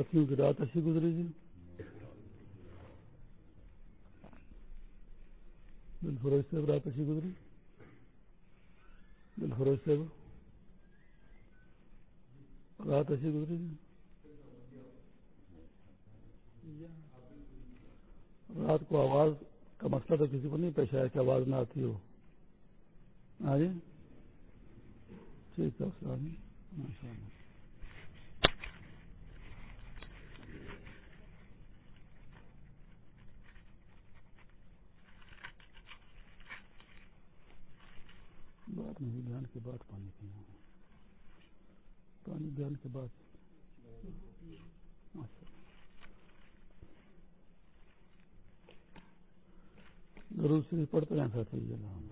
ساتھیوں کی رات ایسی گزری جی؟ دل فروش صاحب رات ایسی گزری؟ دل فروش صاحب؟ رات ایسی گزری جی؟ رات کو آواز کا مسئلہ تو کسی کو نہیں پیش آیا کہ آواز نہ آتی ہو۔ ہاں جی ٹھیک ہے، السلام ماشاء اللہ بات نہیں بیان کے بعد پانی پینا۔ پانی بیان کے بعد۔ ضرور سے پڑھتے ہیں ساتھ اللہ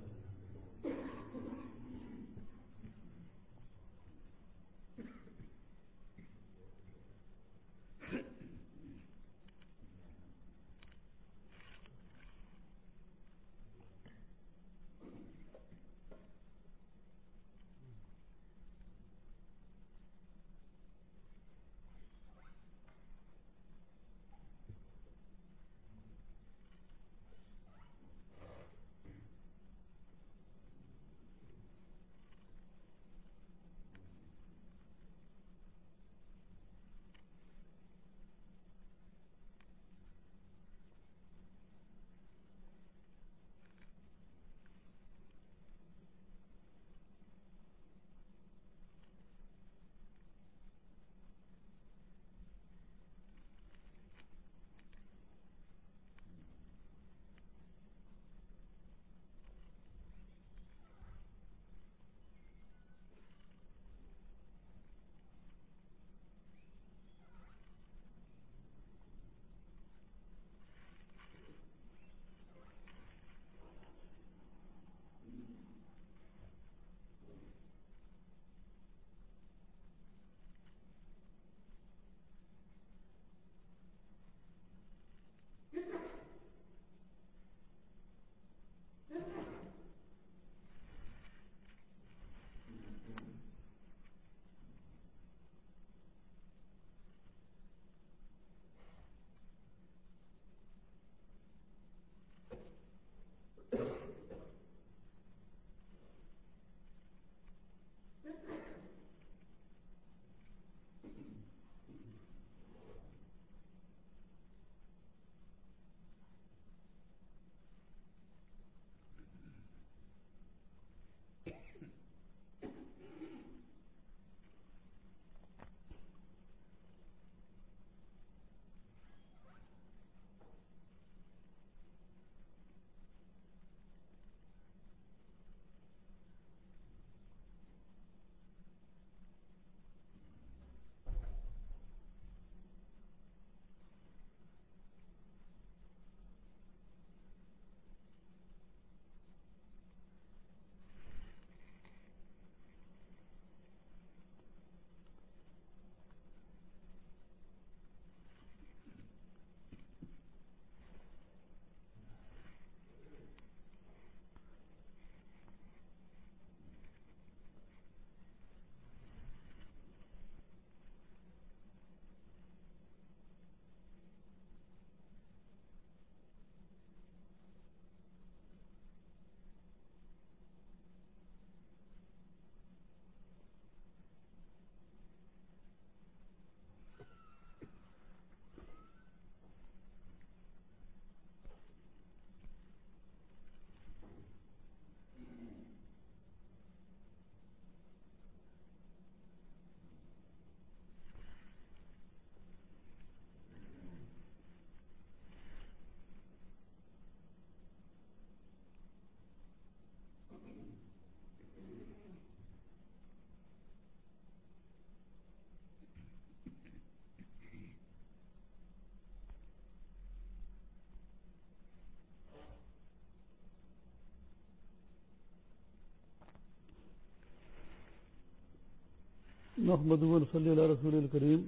محمد صلی اللہ رسول الکریم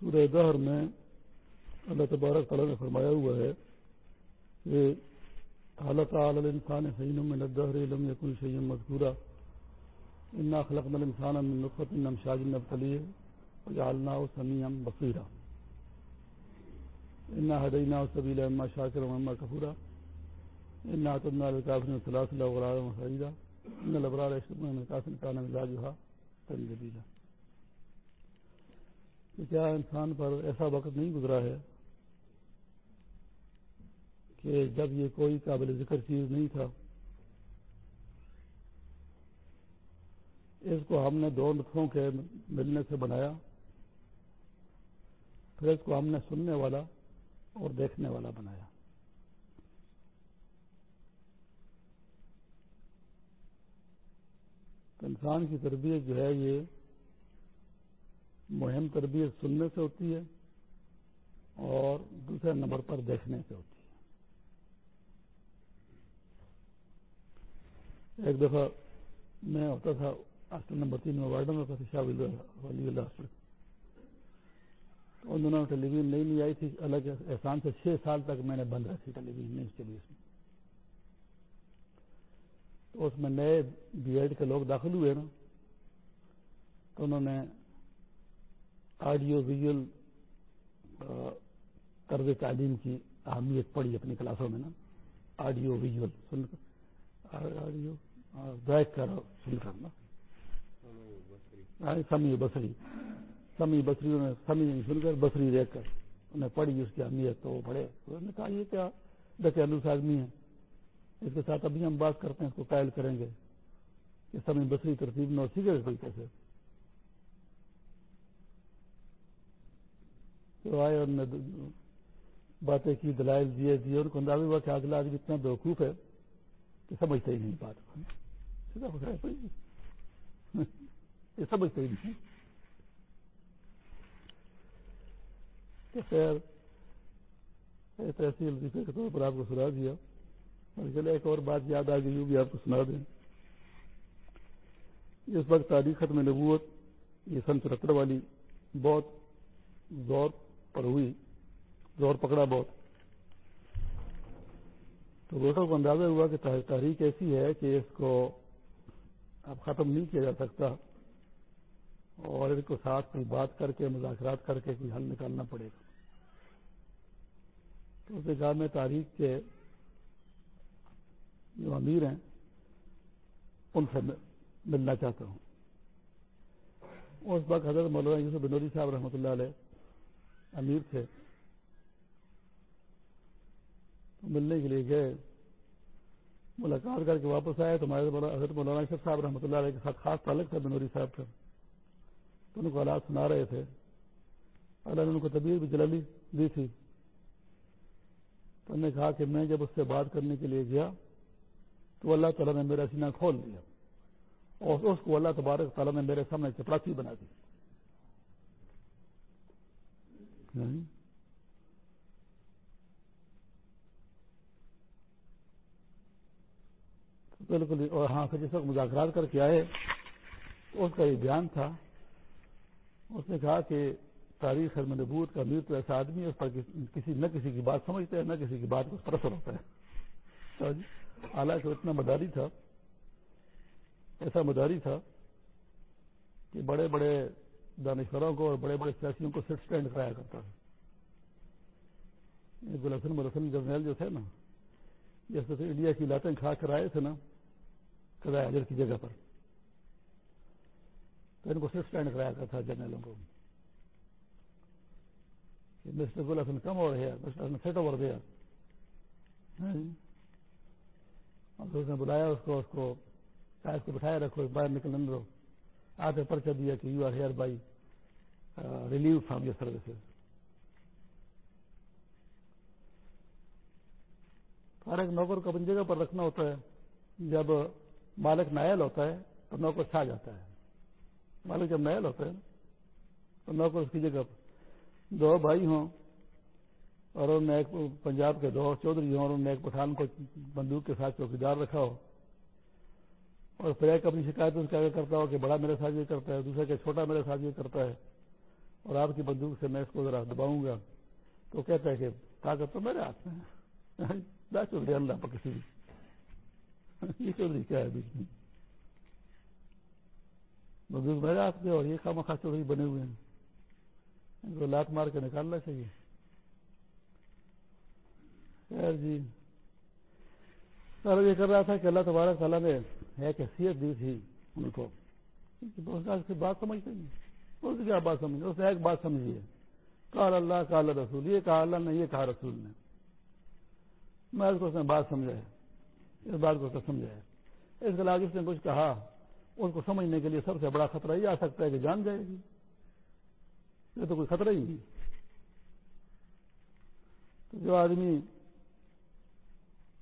سورہ دہر میں اللہ تبارک تعالیٰ نے فرمایا ہوا ہے کہ حالت عال انسان سعین میں الدہر علم یقن شعیم مذکورہ انا خلق نل انسان نقط ان شاج نبتلی جالنا سمیم بصیرہ انا حدینہ سبیل اما شاکر اما کفورہ انا تبنا الکافر صلاح اللہ غرار مسعیدہ ان الابرار اشرف مزاجها کہ کیا انسان پر ایسا وقت نہیں گزرا ہے کہ جب یہ کوئی قابل ذکر چیز نہیں تھا، اس کو ہم نے دو نسخوں کے ملنے سے بنایا، پھر اس کو ہم نے سننے والا اور دیکھنے والا بنایا۔ انسان کی تربیت جو ہے یہ مہم تربیت سننے سے ہوتی ہے اور دوسرے نمبر پر دیکھنے سے ہوتی ہے۔ ایک دفعہ میں ہوتا تھا ہاسٹل نمبر تین میں وارڈن ہوتا تھا، شاہ ولی اللہ ہاسٹل ان دنوں میں ٹیلی ویژن نئی نہیں آئی تھی الگ احسان سے چھ سال تک میں نے بند رکھی ٹیلی ویژن نہیں چلی اس میں اس میں نئے بی ایڈ کے لوگ داخل ہوئے نا، تو انہوں نے آڈیو ویژل طرز تعلیم کی اہمیت پڑی اپنی کلاسوں میں نا۔ آڈیو ویژل سن آڈیو دیکھ کر سن کر نا۔ سمی بسری سمی بسری انہیں سمی سن کر بسری دیکھ کر انہیں پڑھی اس کی اہمیت، تو وہ پڑھے انہوں نے کہا یہ کیا ڈکے انوس آدمی ہے اس کے ساتھ ابھی ہم بات کرتے ہیں، اس کو قائل کریں گے کہ سمی بسری ترتیب نو سیکھے طریقے سے تو آئے انہوں نے باتیں کی، دلائل دیے دیے ان کو اندازہ ہوا کہ اگلا آدمی اتنا بیوقوف ہے کہ سمجھتا ہی نہیں بات یہ سمجھتا ہی نہیں تو خیر تحصیل کے طور پر آپ کو سنا دیا۔ چلے ایک اور بات یاد آ گئی وہ بھی آپ کو سنا دیں۔ اس وقت تاریخ ختم نبوت، یہ سن چرہتر والی بہت زور پر ہوئی، زور پکڑا بہت۔ تو دوستوں کو اندازہ ہوا کہ تاریخ ایسی ہے کہ اس کو اب ختم نہیں کیا جا سکتا اور اس کو ساتھ کوئی بات کر کے، مذاکرات کر کے کوئی حل نکالنا پڑے گا۔ تو اس کہا میں تاریخ کے جو امیر ہیں، ان سے ملنا چاہتا ہوں۔ اس وقت حضرت مولانا یوسف بنوری صاحب رحمۃ اللہ علیہ امیر تھے۔ ملنے کے لیے گئے۔ ملاقات کر کے واپس آئے۔ تو ہمارے حضرت مولانا اشرف صاحب رحمۃ اللہ علیہ کے ساتھ خاص تعلق تھا بنوری صاحب کا۔ تو ان کو حالات سنا رہے تھے۔ اللہ نے ان کو طبیعت بھی جلالی دی تھی۔ تو انہوں نے کہا کہ میں جب اس سے بات کرنے کے لیے گیا تو اللہ تعالیٰ نے میرا سینہ کھول دیا اور اس کو اللہ تبارک تعالیٰ نے میرے سامنے چپراسی بنا دی۔ یعنی بالکل اور ہاں پھر جس وقت مذاکرات کر کے آئے تو اس کا یہ بیان تھا۔ اس نے کہا کہ تاریخ حرم نبوت کا امیر تو ایسا آدمی ہے، اس پر کسی نہ کسی کی بات سمجھتے ہیں، نہ کسی کی بات کو پرسر ہوتا ہے۔ حالانکہ اتنا مداری تھا، ایسا مداری تھا کہ بڑے بڑے دانشوروں کو اور بڑے بڑے سیاسیوں کو سٹ اسٹینڈ کرایا کرتا تھا۔ گلحسن ملسن جرنیل جو تھے نا، جیسے تو انڈیا کی لاتیں کھا کر آئے تھے نا، قضاء حجر کی جگہ پر۔ تو ان کو سٹ اسٹینڈ کرایا کرتا تھا جرنیلوں کو۔ مسٹر گل حسن کم اور ہے مسٹر حسن سیٹ اوور دیا اس نے بلایا، اس کو اس کو شاید کو بٹھایا، رکھو باہر نکل دو آتے پرچہ دیا کہ you are hereby relieved from your services ہر ایک نوکر کو اپنی جگہ پر رکھنا ہوتا ہے۔ جب مالک نائل ہوتا ہے تو نوکر چھا جاتا ہے۔ مالک جب نائل ہوتا ہے تو نوکر اس کی جگہ پر۔ دو بھائی ہوں اور انہوں نے ایک پنجاب کے دو چودھری ہوں اور انہوں نے ایک پٹھان کو بندوق کے ساتھ چوکیدار رکھا ہو اور پھر ایک اپنی شکایت اس کے آگے کرتا ہو کہ بڑا میرے ساتھ یہ کرتا ہے، دوسرے کے چھوٹا میرے ساتھ یہ کرتا ہے۔ اور آپ کی بندوق سے میں اس کو ذرا دباؤں گا۔ تو کہتا ہے کہ طاقت تو میرے ہاتھ میں ہے۔ چودھری، اللہ پر کسی بھی۔ یہ چودھری کیا ہے بیچ میں؟ بندوق میرے ہاتھ میں اور یہ خام خاص چودھری بنے ہوئے ہیں۔ ان کو لات مار کے نکالنا چاہیے۔ جی۔ سر یہ کر رہا تھا کہ اللہ تبارک تعالیٰ نے ایک حیثیت دی تھی ان کو۔ بات سمجھتے نہیں اس کیا بات سمجھ اس نے ایک بات سمجھی ہے۔ کال اللہ کال رسول۔ یہ کہا اللہ نے، یہ کہا رسول نے۔ میں اس کو اس نے بات سمجھا ہے۔ اس بات کو اس سمجھا ہے۔ اس کے علاوہ اس نے کچھ کہا۔ اس کو سمجھنے کے لیے سب سے بڑا خطرہ یہ آ سکتا ہے کہ جان جائے گی۔ یہ تو کوئی خطرہ ہی نہیں۔ تو جو آدمی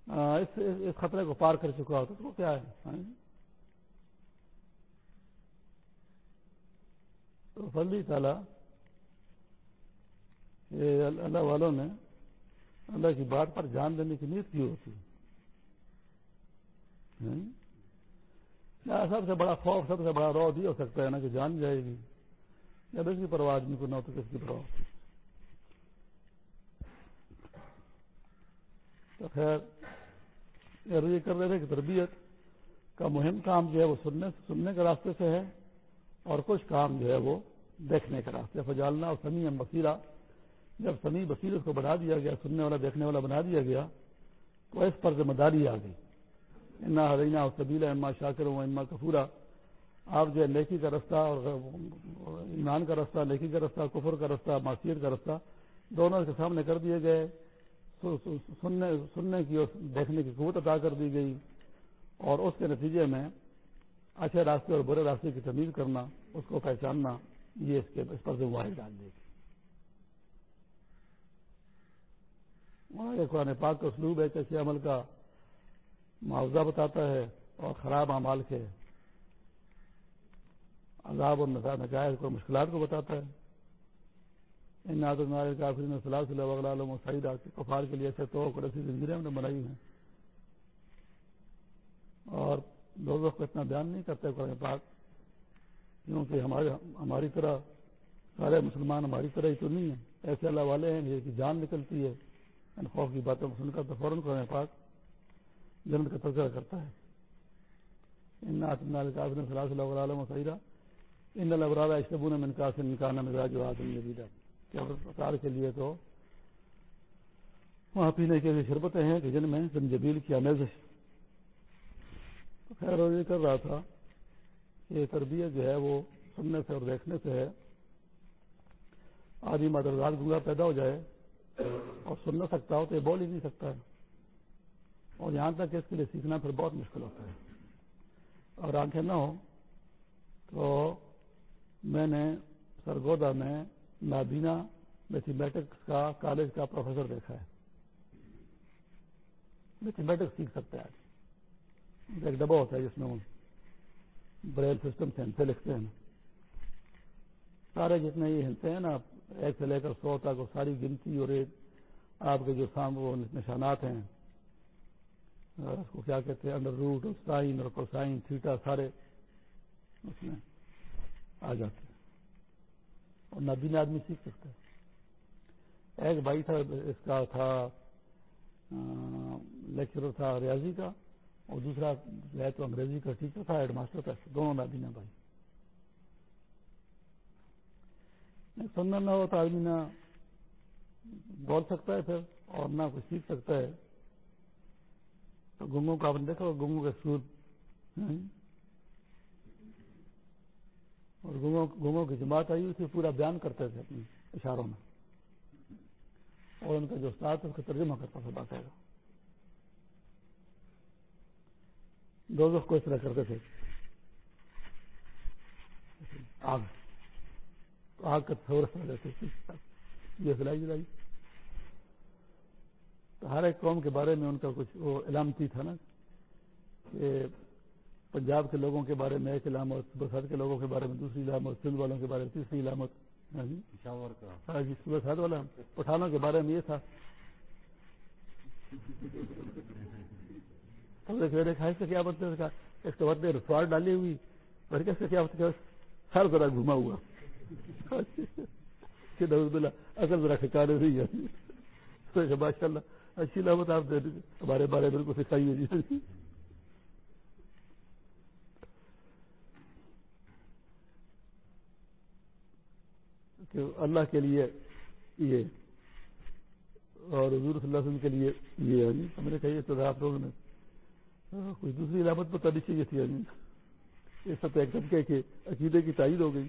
اس خطرے کو پار کر چکا ہوتا تو کیا ہے؟ ہاں جی۔ تو فلی تعالی اللہ والوں نے اللہ کی بات پر جان دینے کی نیت کی ہوتی ہاں جی۔ سب سے بڑا خوف، سب سے بڑا رو یہ ہو سکتا ہے نا کہ جان جائے گی۔ یا اس کی پرواہ آدمی کو نہ ہو تو کس کی پرواہ تو خیر یہ کر رہے تھے کہ تربیت کا مہم کام جو ہے وہ سننے سننے کے راستے سے ہے اور کچھ کام جو ہے وہ دیکھنے کے راستے فجالنا اور سمی بصیرہ جب سمی بصیر اس کو بنا دیا گیا، سننے والا، دیکھنے والا بنا دیا گیا، تو اس پر ذمہ داری آ گئی۔ انا حرینا اور سبیلا اما شاکر ہوں اما کفورا۔ آپ جو ہے لیکی کا رستہ اور ایمان کا رستہ لیکی کا رستہ، کفر کا رستہ معاشیت کا رستہ، دونوں کے سامنے کر دیے گئے۔ سننے سننے کی اور دیکھنے کی قوت ادا کر دی گئی اور اس کے نتیجے میں اچھے راستے اور برے راستے کی تمیز کرنا، اس کو پہچاننا، یہ اس کے اس پر ذمہ ڈال دے گی قرآن پاک کا اسلوب ہے کیسے عمل کا معاوضہ بتاتا ہے اور خراب اعمال کے عذاب اور نجائز کو، مشکلات کو بتاتا ہے۔ ان کافی نے صلاح صلی اللہ علیہ وسعید کفار کے لیے ایسے تو ایسی زندگی ہم نے بنائی ہیں۔ اور لوگوں کو اتنا بیان نہیں کرتے قرآن پاک، کیونکہ ہمارے ہماری طرح سارے مسلمان ہماری طرح ہی تو نہیں ہیں۔ ایسے اللہ والے ہیں، جن کی جان نکلتی ہے، ان خوف کی باتوں کو سن کر تو فوراً قرآن پاک جنت کا تذکرہ کرتا ہے۔ ان کافی صلی اللہ علیہ وسعیدہ ان اللہ البراد اشتبون من کا سے نکالنا مزاج و آدم نبیدہ کیا کے لیے تو وہاں پینے کے لیے شربتیں ہیں، کہ جن میں زنجبیل کی آمیزش خیر یہ کر رہا تھا کہ تربیت جو ہے وہ سننے سے اور دیکھنے سے ہے۔ آدمی مادرزاد گنگا پیدا ہو جائے اور سن نہ سکتا ہو تو یہ بول ہی نہیں سکتا ہے۔ اور یہاں تک کہ اس کے لیے سیکھنا پھر بہت مشکل ہوتا ہے۔ اور آنکھیں نہ ہو تو میں نے سرگودا میں نابینا میتھمیٹکس کا کالج کا پروفیسر دیکھا ہے۔ میتھمیٹکس سیکھ سکتا ہے۔ ایک ڈبا ہوتا ہے جس میں وہ بریل سسٹم سے ہنسے لکھتے ہیں۔ سارے جتنے یہ ہنسے ہیں نا ایک سے لے کر سو تک وہ ساری گنتی اور ایک آپ کے جو سام وہ نشانات ہیں اس کو کیا کہتے ہیں انڈر روٹ اور سائن اور کوسائن تھیٹا سارے اس میں آ جاتے ہیں۔ اور نابینا آدمی سیکھ سکتا ہے۔ ایک بھائی تھا، اس کا تھا لیکچرر تھا ریاضی کا، اور دوسرا ہے تو انگریزی کا ٹیچر تھا ہیڈ ماسٹر تھا، دونوں نابینا بھائی۔ سننا نہ ہو تو آدمی نہ بول سکتا ہے پھر، اور نہ کچھ سیکھ سکتا ہے۔ تو گنگوں کا آپ نے دیکھا گنگوں کا سود اور گنگوں کی جماعت آئی، اسے پورا بیان کرتے تھے اپنے اشاروں میں۔ اور ان کا جو استاد اس کا ترجمہ کرتا تھا، باقاعدہ۔ دو کو اس طرح کرتے تھے۔ آگ۔ آگ کا تھورس رہتے یہ سلائی جلائی۔ تو ہر ایک قوم کے بارے میں ان کا کچھ وہ علامتی تھا نا کہ پنجاب کے لوگوں کے بارے میں ایک علامت برسات کے لوگوں کے بارے میں دوسری علامت سندھ والوں کے بارے میں تیسری علامت ہاں جی؟ ہاں جی برسات والا۔ پٹھانوں کے بارے میں یہ تھا۔ کیا بتتے اس کے بعد رسوار ڈالی ہوئی۔ اور کیسے کیا سر ذرا گھما ہوا۔ اصل ذرا ٹھکانے نہیں ہے ماشاء اللہ اچھی لامت آپ ہمارے بارے میں کو سکھائیے جی۔ کہ اللہ کے لیے یہ اور حضور صلی اللہ علیہ وسلم کے لیے یہ ہم نے کہی تو آپ لوگوں نے کوئی دوسری علامت بتانی چاہیے تھی۔ یعنی یہ سب ایک دم کہ عقیدے کی تائید ہو گئی۔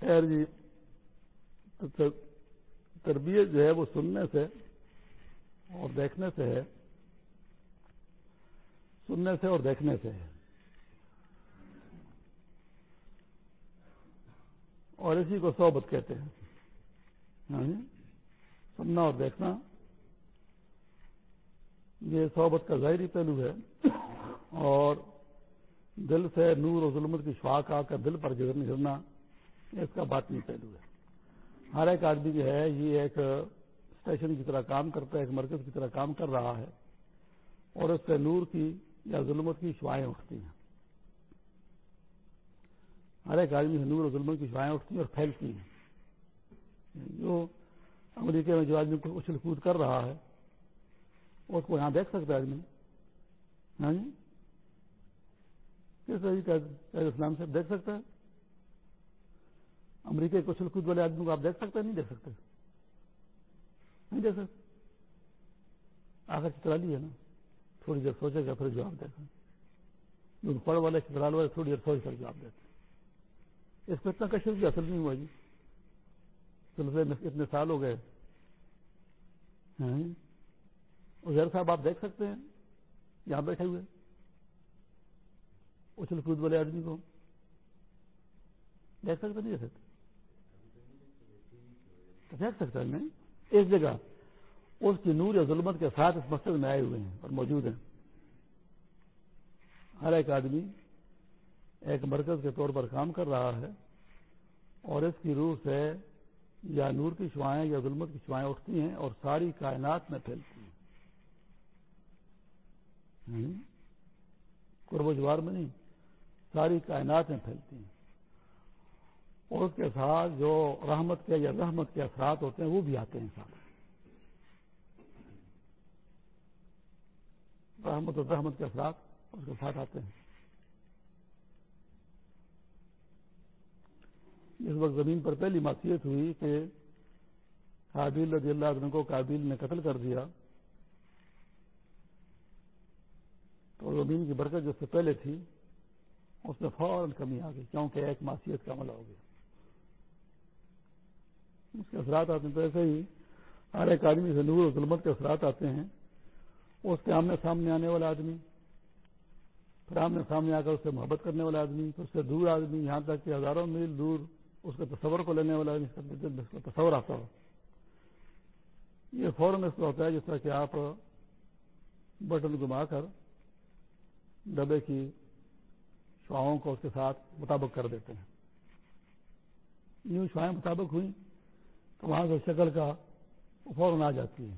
خیر جی تربیت جو ہے وہ سننے سے اور دیکھنے سے ہے۔ سننے سے اور دیکھنے سے ہے۔ اور اسی کو صحبت کہتے ہیں۔ ہاں جی؟ سننا اور دیکھنا۔ یہ صحبت کا ظاہری پہلو ہے۔ اور دل سے نور و ظلمت کی شواق آ کر دل پر گرنا اس کا باطنی پہلو ہے۔ ہر ایک آدمی جو ہے، یہ ایک اسٹیشن کی طرح کام کرتا ہے، ایک مرکز کی طرح کام کر رہا ہے۔ اور اس سے نور کی یا ظلمت کی شوائیں اٹھتی ہیں۔ ہر ایک آدمی سے نور و ظلمت کی شوائیں اٹھتی ہیں اور پھیلتی ہیں۔ جو امریکہ میں جو آدمی کو اچھل کود کر رہا ہے اس کو یہاں دیکھ سکتا ہے آدمی۔ ہاں جی؟ کس طریقے جی اسلام سے دیکھ سکتا ہے؟ امریکہ کے کچھ کود والے آدمی کو آپ دیکھ سکتے ہیں؟ نہیں دیکھ سکتے۔ نہیں دیکھ سکتے۔ آخر چترا لی ہے نا۔ تھوڑی دیر سوچے گا پھر جواب دیکھا پڑھ والے چترال والے تھوڑی دیر سوچ کر جواب دیتے اس کو اتنا کشر بھی اصل نہیں ہوا جی۔ سلسلے میں اتنے سال ہو گئے۔ ہاں۔ ازیر صاحب آپ دیکھ سکتے ہیں، یہاں بیٹھے ہوئے۔ اچھل کود والے آدمی کو دیکھ سکتے نہیں دیکھ سکتے دیکھ سکتا ہے نہیں۔ ایک جگہ اس کی نور یا ظلمت کے ساتھ اس مسجد میں آئے ہوئے ہیں اور موجود ہیں۔ ہر ایک آدمی ایک مرکز کے طور پر کام کر رہا ہے اور اس کی روح سے یا نور کی شوائیں یا ظلمت کی شوائیں اٹھتی ہیں اور ساری کائنات میں پھیلتی ہیں۔ قرب و جوار میں نہیں، ساری کائنات میں پھیلتی ہیں۔ اور اس کے ساتھ جو رحمت کے یا رحمت کے اثرات ہوتے ہیں، وہ بھی آتے ہیں ساتھ۔ رحمت اور رحمت کے اثرات اس کے ساتھ آتے ہیں۔ اس وقت زمین پر پہلی معصیت ہوئی کہ قابل رضی اللہ عنہ کو قابل نے قتل کر دیا تو زمین کی برکت جو سے پہلے تھی، اس میں فوراً کمی آ گئی، کیونکہ ایک معصیت کا عملہ ہو گیا۔ اس کے اثرات آتے ہیں تو ایسے ہی ہر ایک آدمی سے نور و ظلمت کے اثرات آتے ہیں۔ اس کے آمنے سامنے آنے والا آدمی، پھر آمنے سامنے آ کر اس سے محبت کرنے والا آدمی، پھر اس سے دور آدمی، یہاں تک کہ ہزاروں میل دور اس کے تصور کو لینے والا اس کا تصور آتا ہو۔ یہ فوراً اس کو ہوتا ہے جس طرح کہ آپ بٹن گما کر ڈبے کی شعاؤں کو اس کے ساتھ مطابق کر دیتے ہیں۔ یوں شعائیں مطابق ہوئی تو وہاں سے شکل کا فوراً آ جاتی ہے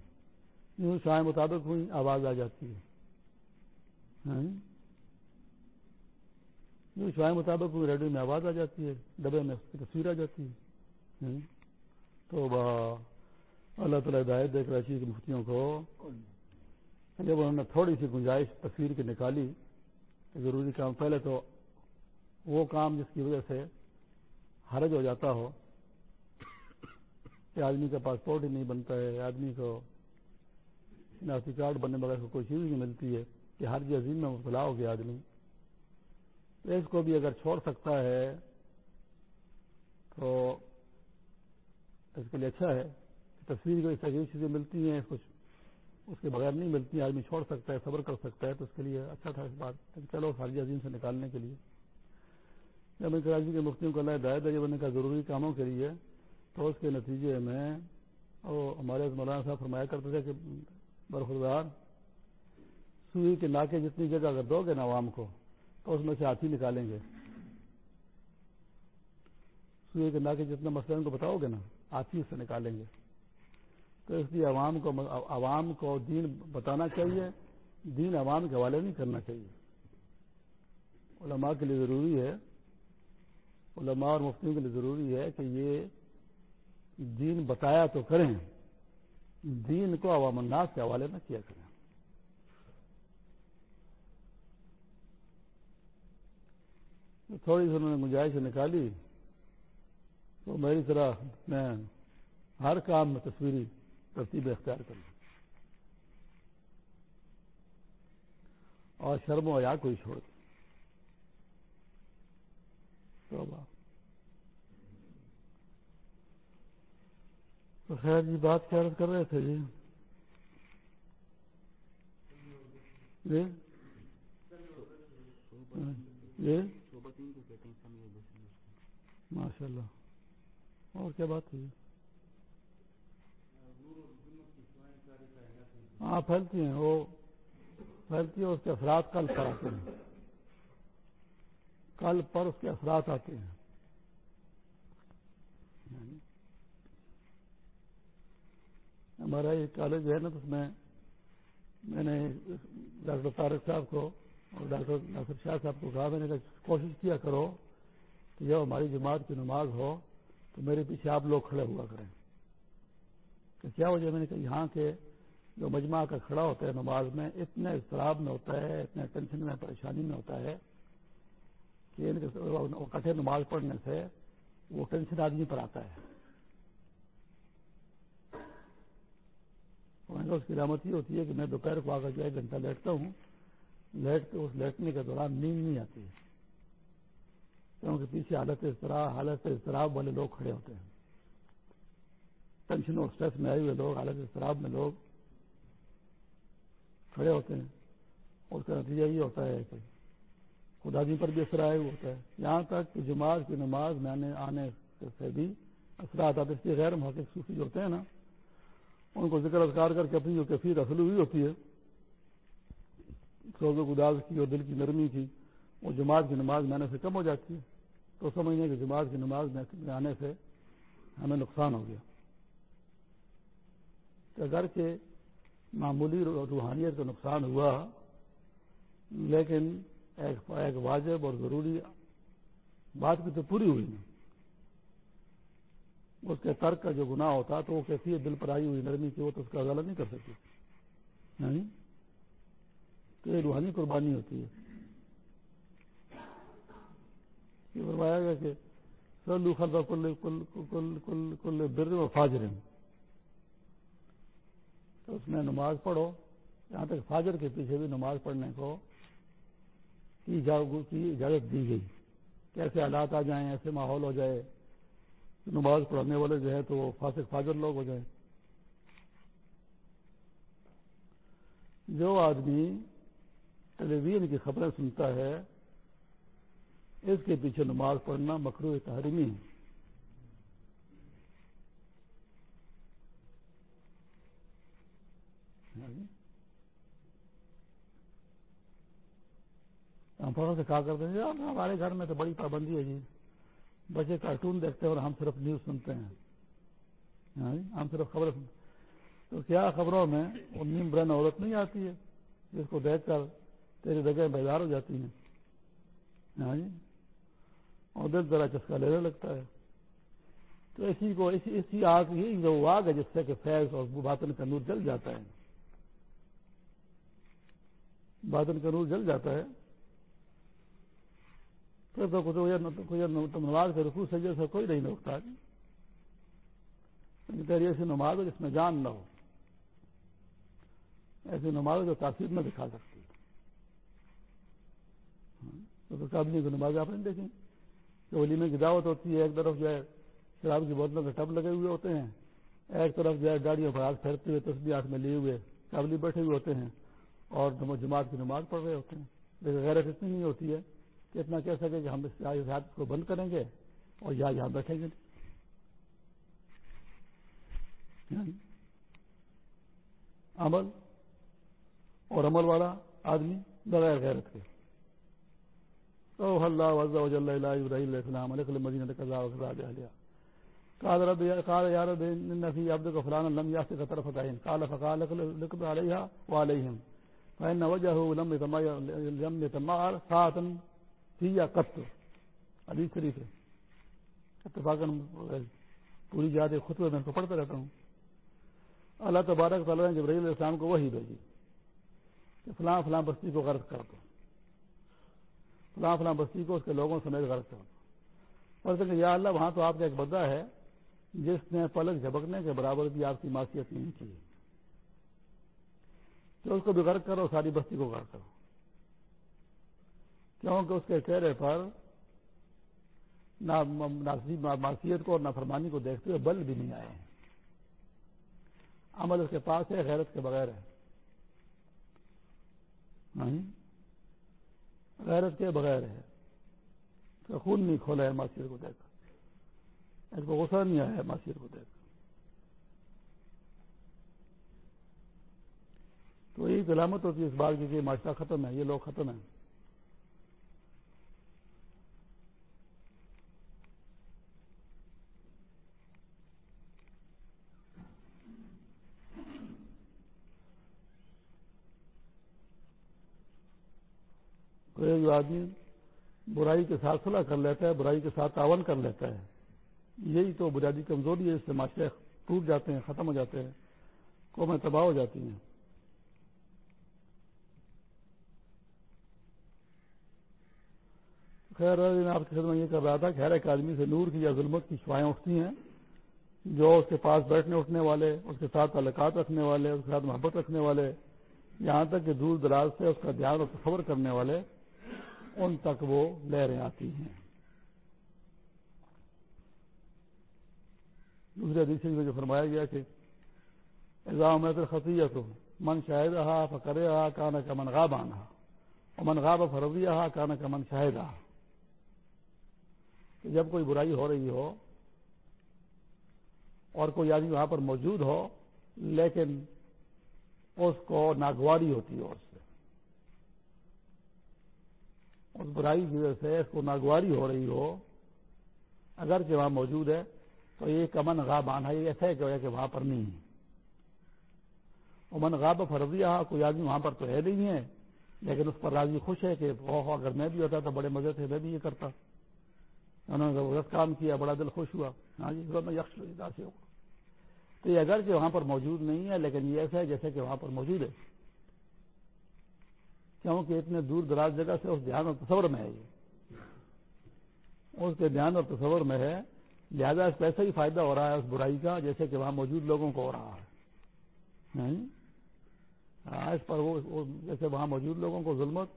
یوں شائیں مطابق ہوئی آواز آ جاتی ہے۔ ہاں؟ ہاں؟ مطابق ریڈیو میں آواز آ جاتی ہے، ڈبے میں اس کی تصویر آ جاتی ہے ہاں؟ تو اللہ تعالیٰ ہدایت دیکھ رہی کی مفتیوں کو جب انہوں نے تھوڑی سی گنجائش تصویر کی نکالی ضروری کام پہلے تو وہ کام جس کی وجہ سے حرج ہو جاتا ہو کہ آدمی کا پاسپورٹ ہی نہیں بنتا ہے، آدمی کو شناختی کارڈ بننے بغیر کوئی چیز نہیں ملتی ہے کہ ہر جی عظیم میں مبتلا ہو گیا آدمی تو اس کو بھی اگر چھوڑ سکتا ہے، تو اس کے لیے اچھا ہے تصویر کو اس طرح چیزیں ملتی ہیں، کچھ اس کے بغیر نہیں ملتی، آدمی چھوڑ سکتا ہے، صبر کر سکتا ہے، تو اس کے لیے اچھا تھا اس بات۔ چلو خارجی عظیم سے نکالنے کے لیے۔ جب میں کراچی کے مفتیوں کو اللہ ہدایت ہے جب انہوں نے کہا ضروری کاموں کے لیے، تو اس کے نتیجے میں وہ ہمارے مولانا صاحب فرمایا کرتے تھے کہ برخوردار، سوئی کے ناکے جتنی جگہ اگر دو گے نا عوام کو تو اس میں سے ہاتھی نکالیں گے۔ سوئی کے ناکے جتنا مسئلہ ان کو بتاؤ گے نا، ہاتھی اس سے نکالیں گے۔ تو اس لیے عوام کو عوام کو دین بتانا چاہیے، دین عوام کے حوالے نہیں کرنا چاہیے۔ علماء کے لیے ضروری ہے، علماء اور مفتیوں کے لیے ضروری ہے کہ یہ دین بتایا تو کریں۔ دین کو عوام الناس کے حوالے میں کیا کریں۔ تھوڑی سی انہوں نے گنجائش نکالی تو میری طرح میں ہر کام میں تصویری ترتیب اختیار کر لوں۔ اور شرم و یا کوئی چھوڑ تو تو خیر جی بات کیا کر رہے تھے جی؟ جی؟, جی؟ ماشاء اللہ۔ اور کیا بات ہوئی؟ ہاں پھیلتی ہیں۔ وہ پھیلتی ہے اس کے اثرات کل پر آتے ہیں۔ کل پر اس کے اثرات آتے ہیں۔ ہمارا یہ کالج ہے نا، تو اس میں میں نے ڈاکٹر طارق صاحب کو اور ڈاکٹر ناصر شاہ صاحب کو کہا، میں نے کوشش کیا کرو کہ جب ہماری جماعت کی نماز ہو تو میرے پیچھے آپ لوگ کھڑے ہوا کریں۔ کہ کیا وجہ میں نے کہا یہاں کے جو مجمع کا کھڑا ہوتا ہے نماز میں، اتنے اضطراب میں ہوتا ہے، اتنے ٹینشن میں، پریشانی میں ہوتا ہے کہ ان کٹھے نماز پڑھنے سے وہ ٹینشن آدمی پر آتا ہے۔ اس کی علامت یہ ہوتی ہے کہ میں دوپہر کو آ کر ایک گھنٹہ لیٹتا ہوں۔ لیٹ کے اس لیٹنے کے دوران نیند نہیں آتی۔ ہے کیونکہ پیچھے حالت اضطراب حالت اضطراب والے لوگ کھڑے ہوتے ہیں۔ ٹینشن اور اسٹریس میں آئے ہوئے لوگ، حالت اضطراب میں لوگ کھڑے ہوتے ہیں۔ اور اس کا نتیجہ یہ ہوتا ہے کہ خدا جی پر بھی اثر آئے ہوئے ہوتا ہے۔ یہاں تک کہ جماعت کی نماز میں آنے سے بھی اثرات آتے اس لیے غیر محقق صوفی جو ہوتے ہیں نا، ان کو ذکر اذکار کر کے اپنی جو کیفیت اصل ہوئی ہوتی ہے، سوز و گداز کی اور دل کی نرمی کی، وہ جماعت کی نماز میں آنے سے کم ہو جاتی ہے۔ تو سمجھنے کہ جماعت کی نماز میں آنے سے ہمیں نقصان ہو گیا۔ اگر کہ معمولی روحانیت کا نقصان ہوا، لیکن ایک واجب اور ضروری بات بھی تو پوری ہوئی نہیں اس کے ترک کا جو گناہ ہوتا تو وہ کیسی ہے دل پر آئی ہوئی نرمی کی وہ تو اس کا غلط نہیں کر سکتی تو یہ روحانی قربانی ہوتی ہے۔ یہ فرمایا گیا کہ سلو خلفا کل کل کل کل کل بر و فاجر تو اس میں نماز پڑھو۔ یہاں تک فاجر کے پیچھے بھی نماز پڑھنے کو کی اجازت دی گئی۔ کیسے حالات آ جائیں، ایسے ماحول ہو جائے۔ نماز پڑھانے والے جو ہے تو وہ فاسق فاجر لوگ ہو جائیں۔ جو آدمی ٹیلی ویژن کی خبریں سنتا ہے اس کے پیچھے نماز پڑھنا مکرو تحریمی ہے۔ ہاں جی؟ ہم فوراً سے کہا کرتے ہیں ہمارے گھر میں تو بڑی پابندی ہے جی۔ بچے کارٹون دیکھتے ہیں اور ہم صرف نیوز سنتے ہیں۔ ہاں جی؟ ہم صرف خبر سنتے تو کیا خبروں میں وہ نیم برن عورت نہیں آتی ہے جس کو دیکھ کر تیری جگہ بیدار ہو جاتی ہیں؟ ہاں جی؟ اور دل ذرا چسکا لینے لگتا ہے۔ تو اسی کو اسی اسی آگ ہی جو آگ ہے جس سے کہ فیض اور باطن کا نور جل جاتا ہے۔ باطن کا نور جل جاتا ہے۔ پھر تو کچھ نماز کے رکو سجے سے کوئی نہیں روکتا۔ یعنی تیری ایسی نماز ہو جس میں جان نہ ہو۔ ایسی نماز جو تاثیر میں دکھا سکتی۔ ہاں، تو قابل کی نماز آپ نے دیکھیں کہ ولی میں کی دعوت ہوتی ہے، ایک طرف جو ہے شراب کی بوتلوں کے ٹب لگے ہوئے ہوتے ہیں، ایک طرف جو ہے گاڑیوں پر ہاتھ پھیرتے ہوئے تصویر ہاتھ میں لیے ہوئے قابلی بیٹھے ہوئے ہوتے ہیں اور جماعت کی نماز پڑھ رہے ہوتے ہیں۔ لیکن غیرت اتنی نہیں ہوتی ہے کہ اتنا کہہ سکے کہ ہم اس ہاتھ کو بند کریں گے اور یا یہاں بیٹھیں گے۔ یعنی عمل اور عمل والا آدمی بغیر غیرت کے۔ تو اللہ وزا وج اللہ علیہ السلام ملك المدينه كذا علیہ مدینہ قال رب قال يا رب ان في عبدك فلانا لم يأتك طرفة عين قال فقال لك عليها وعليهم فإن وجهه لم يتمعر لم يتمعر ساعة فی یا قط۔ علی شریف ہے۔ اتفاق پوری یاد خطبے میں اس کو پڑھتا رہتا ہوں۔ اللہ تبارک تعالیٰ نے جبرائیل علیہ السلام کو وہی بھیجی کہ فلاں فلاں بستی کو غرض کر دو۔ فلاں فلاں بستی کو اس کے لوگوں سمیت غرض کر اور کہ یا اللہ، وہاں تو آپ کا ایک بدہ ہے، جس نے پلک جھپکنے کے برابر بھی آپ کی معاشیت نہیں کی۔ تو اس کو بھی غرق کرو، ساری بستی کو غرق کرو۔ کیونکہ اس کے چہرے پر نہ معاشیت کو اور نہ فرمانی کو دیکھتے ہوئے بل بھی نہیں آئے۔ ہیں عمل اس کے پاس ہے، غیرت کے بغیر ہے۔ غیرت کے بغیر ہے۔ خون نہیں کھولا ہے معاشیت کو دیکھ۔ اس کو غصہ نہیں آیا ہے معاشیت کو دیکھ۔ تو یہی علامت ہوتی ہے اس بات کی کہ معاشرہ ختم ہے، یہ لوگ ختم ہیں جو آدمی برائی کے ساتھ صلاح کر لیتا ہے، برائی کے ساتھ تعاون کر لیتا ہے۔ یہی تو بنیادی کمزوری ہے، اس سے معاشرے ٹوٹ جاتے ہیں، ختم ہو جاتے ہیں، قومیں تباہ ہو جاتی ہیں۔ خیر، میں آپ کی خدمت یہ کر رہا تھا کہ ہر ایک آدمی سے نور کی یا ظلمت کی شوائیں اٹھتی ہیں، جو اس کے پاس بیٹھنے اٹھنے والے، اس کے ساتھ تعلقات رکھنے والے، اس کے ساتھ محبت رکھنے والے، یہاں تک کہ دور دراز سے اس کا دھیان اور تصور کرنے والے۔ ان تک وہ لہریں آتی ہیں۔ دوسرے حدیث میں جو فرمایا گیا کہ ایزام خطیت من شاہد رہا فکرے رہا کانا کا من غاب آنا من غاب فروی رہا کانا کا من شاہد رہا کہ جب کوئی برائی ہو رہی ہو اور کوئی آدمی وہاں پر موجود ہو، لیکن اس کو ناگواری ہوتی ہے اس برائی کی وجہ سے اس کو ناگواری ہو رہی ہو اگر کہ وہاں موجود ہے، تو یہ کمن غاب آنا، یہ ایسا ہے کہ وہاں پر نہیں ہے۔ امن غاب فرضیہ، کوئی آدمی وہاں پر تو ہے نہیں ہے، لیکن اس پر راضی خوش ہے کہ اگر میں بھی ہوتا تو بڑے مزے سے میں بھی یہ کرتا۔ انہوں نے زبردست کام کیا، بڑا دل خوش ہوا۔ ہاں جی میں یکش سے ہوا تو یہ اگر کہ وہاں پر موجود نہیں ہے، لیکن یہ ایسا ہے جیسے کہ وہاں پر موجود ہے۔ کیونکہ اتنے دور دراز جگہ سے اس دھیان اور تصور میں ہے یہ۔ اس کے دھیان اور تصور میں ہے، لہذا اس پیسے ہی فائدہ ہو رہا ہے، اس برائی کا، جیسے کہ وہاں موجود لوگوں کو ہو رہا ہے۔ ہاں، اس پر وہ جیسے وہاں موجود لوگوں کو ظلمت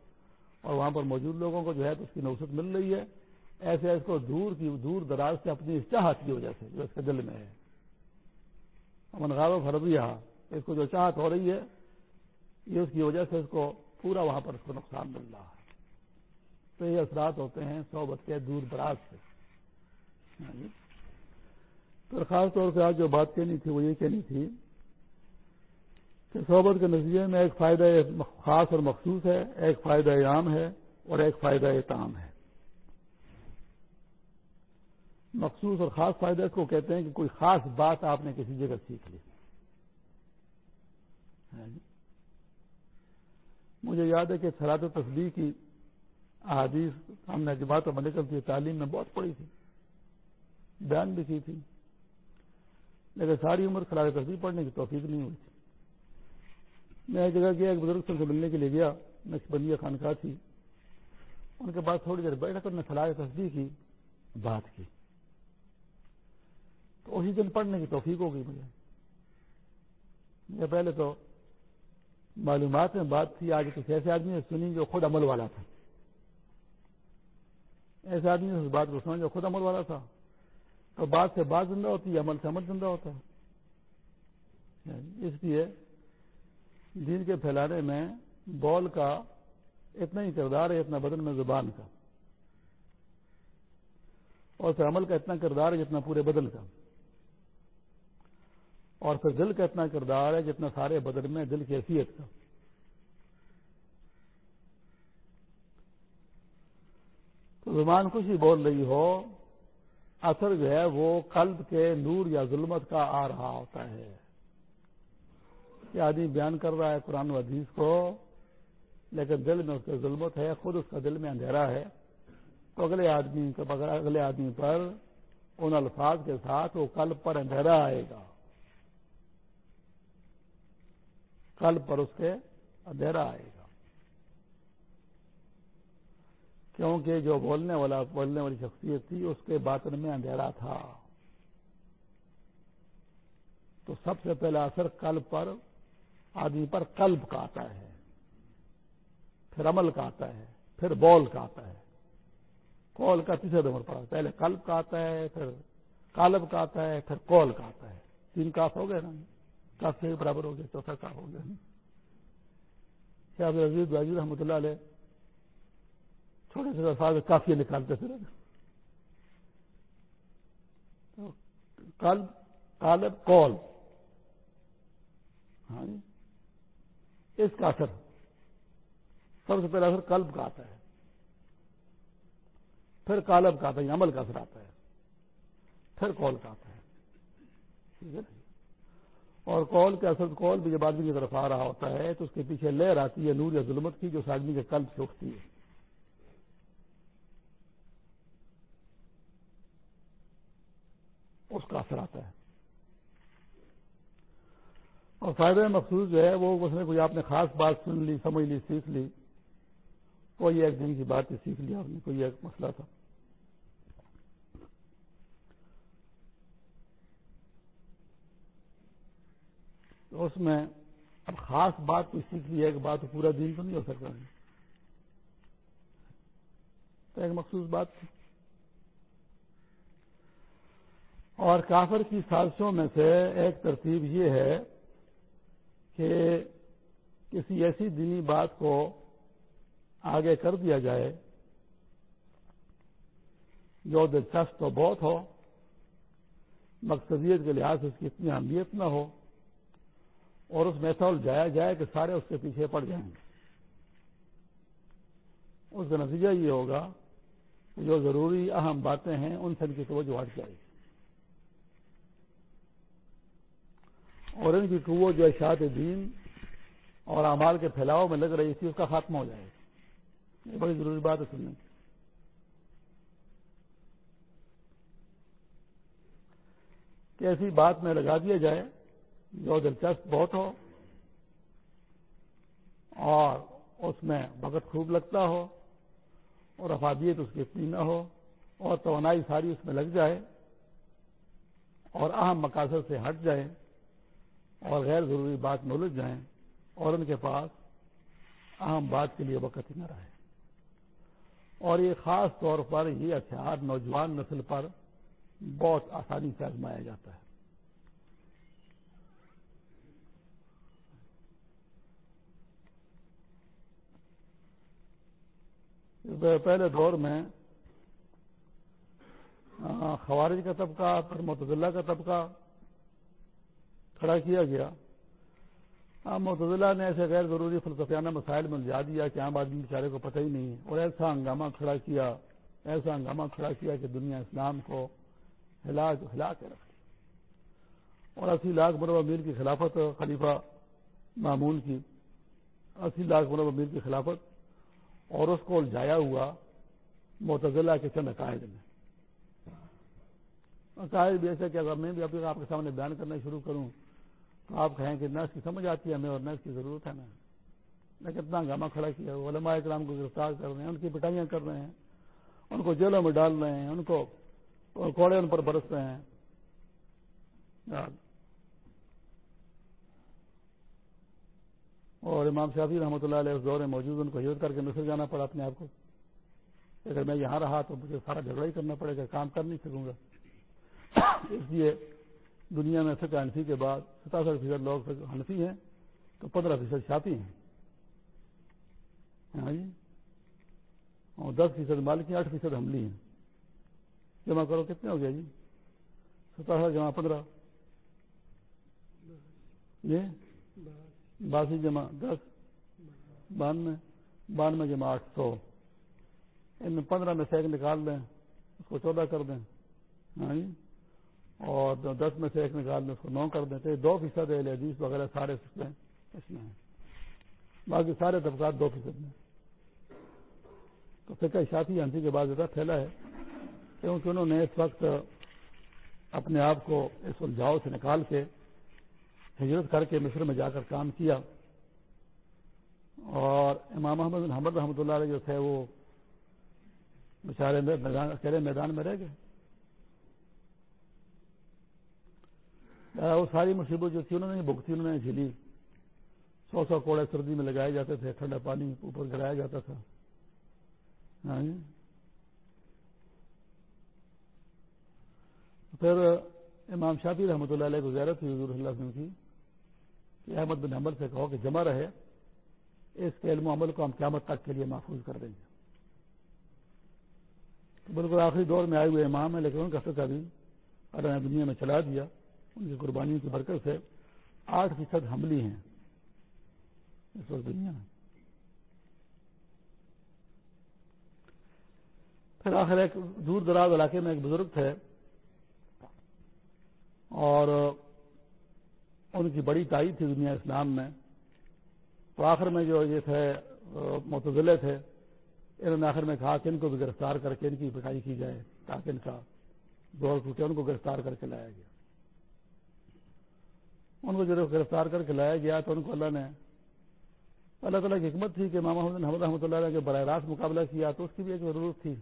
اور وہاں پر موجود لوگوں کو جو ہے اس کی نوسط مل رہی ہے۔ ایسے اس کو دور کی، دور دراز سے اپنی چاہت کی وجہ سے جو اس کے دل میں ہے۔ امن غاب فرضیہ اس کو جو چاہت ہو رہی ہے، یہ اس کی وجہ سے اس کو پورا وہاں پر اس کو نقصان مل رہا ہے۔ تو یہ اثرات ہوتے ہیں صحبت کے دور دراز سے۔ ہاں جی۔ تو خاص طور سے آج جو بات کہنی تھی وہ یہ کہنی تھی کہ صحبت کے نتیجے میں ایک فائدہ خاص اور مخصوص ہے، ایک فائدہ عام ہے اور ایک فائدہ تام ہے۔ مخصوص اور خاص فائدہ اس کو کہتے ہیں کہ کوئی خاص بات آپ نے کسی جگہ سیکھ لی۔ ہاں جی۔ مجھے یاد ہے کہ سرات تصویر کی احادیث ہم نے جماعت و ملکل کی تعلیم میں بہت پڑھی تھی، بیان بھی کی تھی، لیکن ساری عمر خراب تصویر پڑھنے کی توفیق نہیں ہوئی تھی۔ میں ایک جگہ گیا، ایک بزرگ سے ملنے کے لیے گیا، نقش خانقاہ تھی۔ ان کے بعد تھوڑی دیر بیٹھ کر نے فلاح تصدیق کی، بات کی۔ تو اسی دن پڑھنے کی توفیق ہو گئی مجھے۔ یہ پہلے تو معلومات میں بات تھی آج کچھ ایسے آدمی نے سنی جو خود عمل والا تھا۔ ایسے آدمی نے اس بات کو سنا جو خود عمل والا تھا۔ تو بات سے بات زندہ ہوتی ہے، عمل سے عمل زندہ ہوتا ہے۔ اس لیے دین کے پھیلانے میں بول کا اتنا ہی کردار ہے، اتنا بدن میں زبان کا۔ اور پھر عمل کا اتنا کردار ہے جتنا پورے بدن کا۔ اور پھر دل کا اتنا کردار ہے جتنا سارے بدن میں دل کی حیثیت کا۔ تو زبان کچھ ہی بول رہی ہو، اثر جو ہے وہ قلب کے نور یا ظلمت کا آ رہا ہوتا ہے۔ کہ آدمی بیان کر رہا ہے قرآن و حدیث کو، لیکن دل میں اس کا ظلمت ہے، خود اس کا دل میں اندھیرا ہے۔ تو اگلے آدمی اگلے آدمی پر ان الفاظ کے ساتھ وہ قلب پر اندھیرا آئے گا۔ قلب پر اس کے اندھیرا آئے گا۔ کیونکہ جو بولنے والا، بولنے والی شخصیت تھی، اس کے باطن میں اندھیرا تھا۔ تو سب سے پہلا اثر قلب پر آدمی پر قلب کا آتا ہے، پھر عمل کا آتا ہے، پھر بول کا آتا ہے۔ کال کا تیسرے نمبر پر پہلے قلب کا آتا ہے، پھر کالب کا آتا ہے، پھر کال کا آتا ہے۔ تین کاف ہو گئے نا۔ کاف سے برابر ہو گیا چوتھا کاف ہو گیا۔ شاہ عزیز عزیز جی رحمۃ اللہ علیہ چھوٹے چھوٹے الفاظ کافی نکالتے پھر قلب کالب کال ہاں جی۔ اس کا اثر سب سے پہلا اثر قلب کا آتا ہے۔ پھر کالب کا آتا ہے یعنی عمل کا اثر آتا ہے۔ پھر کال کا آتا ہے۔ ٹھیک ہے۔ اور کال کے اثر کال بھی جب آدمی کی طرف آ رہا ہوتا ہے تو اس کے پیچھے لہر آتی ہے، نور یا ظلمت کی جو اس آدمی کے قلب سے اٹھتی ہے۔ اس کا اثر آتا ہے۔ اور فائدہ مخصوص جو ہے، وہ اس نے کوئی آپ نے خاص بات سن لی، سمجھ لی، سیکھ لی، کوئی ایک دن کی بات سیکھ لی آپ نے، کوئی ایک مسئلہ تھا۔ تو اس میں اب خاص بات کوئی سیکھ لی ایک بات پورا دن تو نہیں ہو سکتا۔ تو ایک مخصوص بات۔ تھی اور کافر کی سازشوں میں سے ایک ترتیب یہ ہے کہ کسی ایسی دینی بات کو آگے کر دیا جائے جو دلچسپ تو بہت ہو، مقصدیت کے لحاظ سے اس کی اتنی اہمیت نہ ہو۔ اور اس میں ایسا الجھایا جائے کہ سارے اس کے پیچھے پڑ جائیں گے۔ اس کا نتیجہ یہ ہوگا کہ جو ضروری اہم باتیں ہیں، ان سے ان کی توجہ ہٹ جائے گی اور ان کی قوت جو اشاعت دین اور امال کے پھیلاؤ میں لگ رہی تھی اس کا خاتمہ ہو جائے گا۔ یہ بڑی ضروری بات ہے سننے کی۔ کہ ایسی بات میں لگا دیا جائے جو دلچسپ بہت ہو اور اس میں وقت خوب لگتا ہو اور افادیت اس کی اتنی نہ ہو اور توانائی ساری اس میں لگ جائے اور اہم مقاصد سے ہٹ جائے اور غیر ضروری بات میں الجھ جائیں اور ان کے پاس اہم بات کے لیے وقت ہی نہ رہے اور یہ خاص طور پر یہ ہتھیار نوجوان نسل پر بہت آسانی سے آزمایا جاتا ہے پہلے دور میں خوارج کا طبقہ، پھر متضلہ کا طبقہ کھڑا کیا گیا۔ متضلہ نے ایسے غیر ضروری فلسفیانہ مسائل میں الجھا دیا کہ عام آدمی بیچارے کو پتہ ہی نہیں اور ایسا ہنگامہ کھڑا کیا، ایسا ہنگامہ کھڑا کیا کہ دنیا اسلام کو ہلا ہلا کے رکھ اور اسی لاکھ مربع امیر کی خلافت خلیفہ معمول کی، اسی لاکھ مربع امیر کی خلافت اور اس کو الجھایا ہوا متضلہ کے چند عقائد میں۔ عقائد بھی ایسے کہ اگر میں بھی ابھی آپ کے سامنے بیان کرنا شروع کروں، تو آپ کہیں کہ نرس کی سمجھ آتی ہے ہمیں اور نرس کی ضرورت ہے نا میں کتنا ہنگامہ کھڑا کیا، علماء اکرام کو گرفتار کر رہے ہیں، ان کی پٹائیاں کر رہے ہیں، ان کو جیلوں میں ڈال رہے ہیں، ان کو کوڑے ان پر برس رہے ہیں۔ اور امام شافی رحمۃ اللہ علیہ اس دور میں موجود ان کو ہجرت کر کے مصر جانا پڑا اپنے آپ کو۔ اگر میں یہاں رہا تو مجھے سارا جھگڑا ہی کرنا پڑے گا، کام کر نہیں سکوں گا۔ اس لیے دنیا میں فقہ حنفی کے بعد ستاسٹھ فیصد لوگ حنفی ہیں تو پندرہ فیصد شافی ہیں۔ ہاں جی؟ اور دس فیصد مالکی، آٹھ فیصد حملی ہیں۔ جمع کرو، کتنے ہو گیا جی؟ ستاسٹھ جمع پندرہ۔ یہ؟ باسی جمع دس، بانوے بانوے جمع آٹھ سو۔ ان میں پندرہ میں سے ایک نکال دیں، اس کو چودہ کر دیں۔ ہاں جی؟ اور دس میں سے ایک نکال دیں، اس کو نو کر دیں۔ تو دو فیصد ہے حدیث وغیرہ سارے اس میں ہیں۔ باقی سارے طبقات دو فیصد میں تو فکر شافی ہنسی کے بعد زیادہ پھیلا ہے کیونکہ انہوں نے اس وقت اپنے آپ کو اس الجھاؤ سے نکال کے ہجرت کر کے مصر میں جا کر کام کیا اور امام محمد بن حمد رحمۃ اللہ علیہ جو تھے وہ بچارے میدان اکیلے میدان میں رہ گئے۔ وہ ساری مصیبت جو تھی انہوں نے بھگتی، انہوں نے جھیلی۔ سو سو کوڑے سردی میں لگائے جاتے تھے، ٹھنڈا پانی اوپر گرایا جاتا تھا۔ ہاں جی۔ پھر امام شافی رحمۃ اللہ علیہ گزارت ہوئی، حضور اللہ وسلم کی۔ کہ احمد بن عمل سے کہو کہ جمع رہے، اس کے علم و عمل کو ہم قیامت تک کے لیے محفوظ کر دیں گے۔ بالکل آخری دور میں آئے ہوئے امام ہیں، لیکن ان کا فکر بھی اللہ نے دنیا میں چلا دیا۔ ان کی قربانیوں کی برکت سے آٹھ فیصد حملی ہیں۔ اس وقت دنیا میں۔ پھر آخر ایک دور دراز علاقے میں ایک بزرگ تھے اور ان کی بڑی تائید تھی دنیا اسلام میں۔ تو آخر میں جو یہ تھے متضلے تھے، انہوں نے آخر میں کہا کہ ان کو بھی گرفتار کر کے ان کی پٹائی کی جائے تاکہ ان کا دور ٹوٹے، ان کو گرفتار کر کے لایا گیا۔ ان کو جو گرفتار کر کے لایا گیا تو ان کو اللہ نے، اللہ تعالیٰ کی حکمت تھی کہ ماما حسین حمد رحمۃ اللہ علیہ کے براہ راست مقابلہ کیا تو اس کی بھی ایک ضرورت تھی۔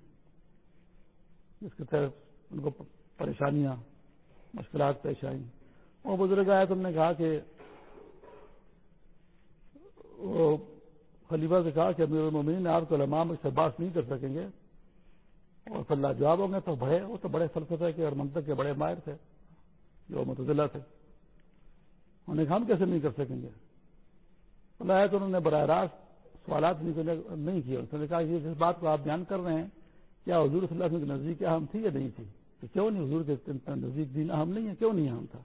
جس کے تحت ان کو پریشانیاں، مشکلات پیش آئیں۔ اور بزرگ آیا تم نے کہا کہ وہ خلیفہ سے کہا کہ امیر المین آپ کو علماء سے بات نہیں کر سکیں گے۔ اور پھر لاجواب ہوں گے تو بڑے وہ تو بڑے فلسفے کے اور منطق کے بڑے ماہر تھے، جو متضلہ تھے۔ انہیں ہم کیسے نہیں کر سکیں گے؟ اللہ تو انہوں نے براہ راست سوالات نہیں کیے۔ انہوں نے کہا کہ جس بات کو آپ بیان کر رہے ہیں، کیا حضور صلی اللہ علیہ وسلم کے نزدیک اہم تھی یا نہیں تھی؟ کہ کیوں نہیں حضور کے نزدیک دین اہم نہیں ہے؟ کیوں نہیں اہم تھا؟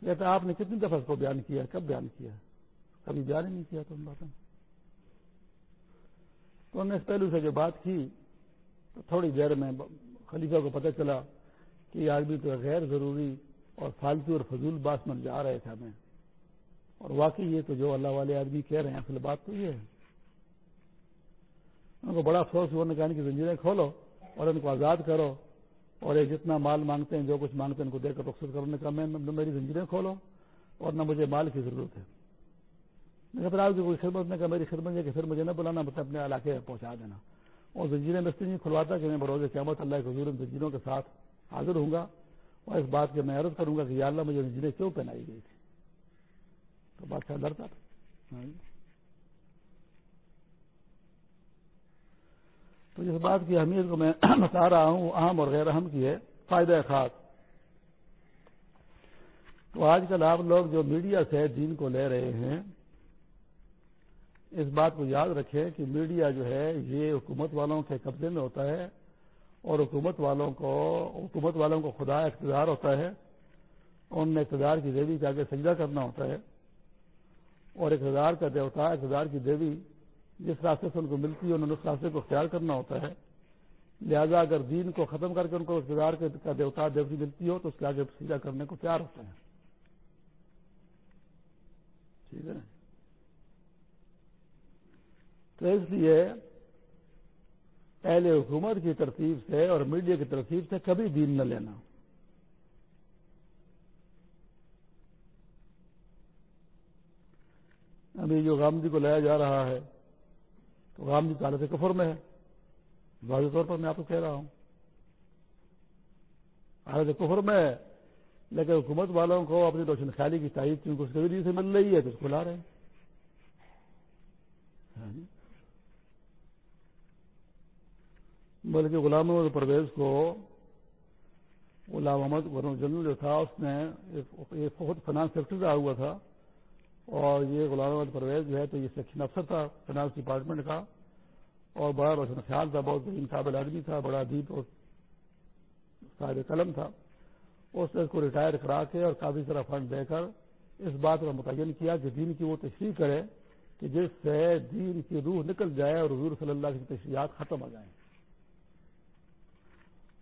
کہتے آپ نے کتنی دفعہ اس کو بیان کیا؟ کب بیان کیا؟ کبھی بیان ہی نہیں کیا تو ان باتوں تو انہوں نے اس پہلو سے جو بات کی، تو تھوڑی دیر میں خلیفہ کو پتہ چلا کہ یہ آدمی تو غیر ضروری اور فالتو اور فضول بات من جا رہے تھے ہمیں۔ اور واقعی یہ تو جو اللہ والے آدمی کہہ رہے ہیں، اصل بات تو یہ ہے۔ ان کو بڑا افسوس ہوا کہانی کی زنجیریں کھولو اور ان کو آزاد کرو۔ اور یہ جتنا مال مانگتے ہیں، جو کچھ مانگتے ہیں، ان کو دے کر رخصت کرو نے کہا میں میری زنجیریں کھولو اور نہ مجھے مال کی ضرورت ہے۔ پھر آپ کی کوئی خدمت؟ نے کہا، میری خدمت ہے کہ پھر مجھے نہ بلانا مطلب اپنے علاقے میں پہنچا دینا۔ اور زنجیریں دستی نہیں کھلواتا کہ میں بروز قیامت اللہ کے حضور زنجیروں کے ساتھ حاضر ہوں گا۔ اور اس بات کے میں عرض کروں گا کہ یا اللہ مجھے زنجیریں کیوں پہنائی گئی تھی؟ تو بادشاہ ڈرتا تھا ہاں جی۔ تو جس بات کی اہمیت کو میں بتا رہا ہوں اہم اور غیر اہم کی ہے، فائدہ خاص۔ تو آج کل آپ لوگ جو میڈیا سے دین کو لے رہے ہیں، اس بات کو یاد رکھیں کہ میڈیا جو ہے، یہ حکومت والوں کے قبضے میں ہوتا ہے اور حکومت والوں کو، حکومت والوں کو خدا اقتدار ہوتا ہے ان میں اقتدار کی دیوی کے آگے سجدہ کرنا ہوتا ہے۔ اور اقتدار کا دیوتا، اقتدار کی دیوی جس راستے سے ان کو ملتی ہے، انہوں نے اس راستے کو اختیار کرنا ہوتا ہے۔ لہذا اگر دین کو ختم کر کے ان کو اقتدار کا دیوتا دیوتی ملتی ہو، تو اس کے آگے سیدھا کرنے کو تیار ہوتے ہیں۔ ٹھیک ہے تو اس لیے اہل حکومت کی ترتیب سے اور میڈیا کی ترتیب سے کبھی دین نہ لینا۔ ابھی جو گاندھی کو لایا جا رہا ہے تو گاندھی کی حالت کفر میں ہے واضح طور پر میں آپ کو کہہ رہا ہوں۔ حالت کفر میں ہے لیکن حکومت والوں کو اپنی روشن خیالی کی تائید کیونکہ اس کے سے مل رہی ہے، تو اس کو لا رہے ہیں۔ ہاں جی۔ بلکہ غلام محمد پرویز کو غلام محمد جنرل جو تھا، اس نے ایک بہت فنانس سیکٹر رہا ہوا تھا۔ اور یہ غلام محمد پرویز جو ہے تو یہ سیکشن افسر تھا، فنانس ڈپارٹمنٹ کا، اور بڑا روشن خیال تھا، بہت بہترین قابل آدمی تھا، بڑا ادیب اور صاحب قلم تھا۔ اس نے اس کو ریٹائر کرا کے اور کافی سارا فنڈ دے کر اس بات کا متعین کیا کہ دین کی وہ تشریح کرے کہ جس سے دین کی روح نکل جائے اور حضور صلی اللہ کی تشریحات ختم ہو جائیں۔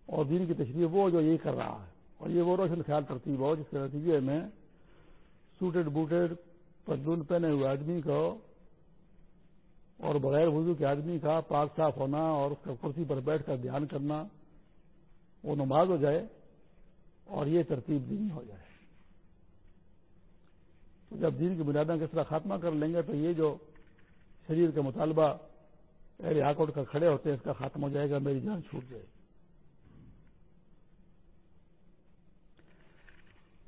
اور دین کی تشریح وہ جو یہ کر رہا ہے۔ اور یہ وہ روشن خیال ترتیب ہو جس کے نتیجے میں سوٹڈ بوٹڈ پتلون پہنے ہوئے آدمی کو اور بغیر وضو کے آدمی کا پاک صاف ہونا اور اس کا کرسی پر بیٹھ کر دھیان کرنا، وہ نماز ہو جائے اور یہ ترتیب دینی ہو جائے۔ تو جب دین کی بنیادیں کس طرح خاتمہ کر لیں گے، تو یہ جو شریر کا مطالبہ ہائی کورٹ کا کھڑے ہوتے ہیں، اس کا ختم ہو جائے گا، میری جان چھوٹ جائے گی۔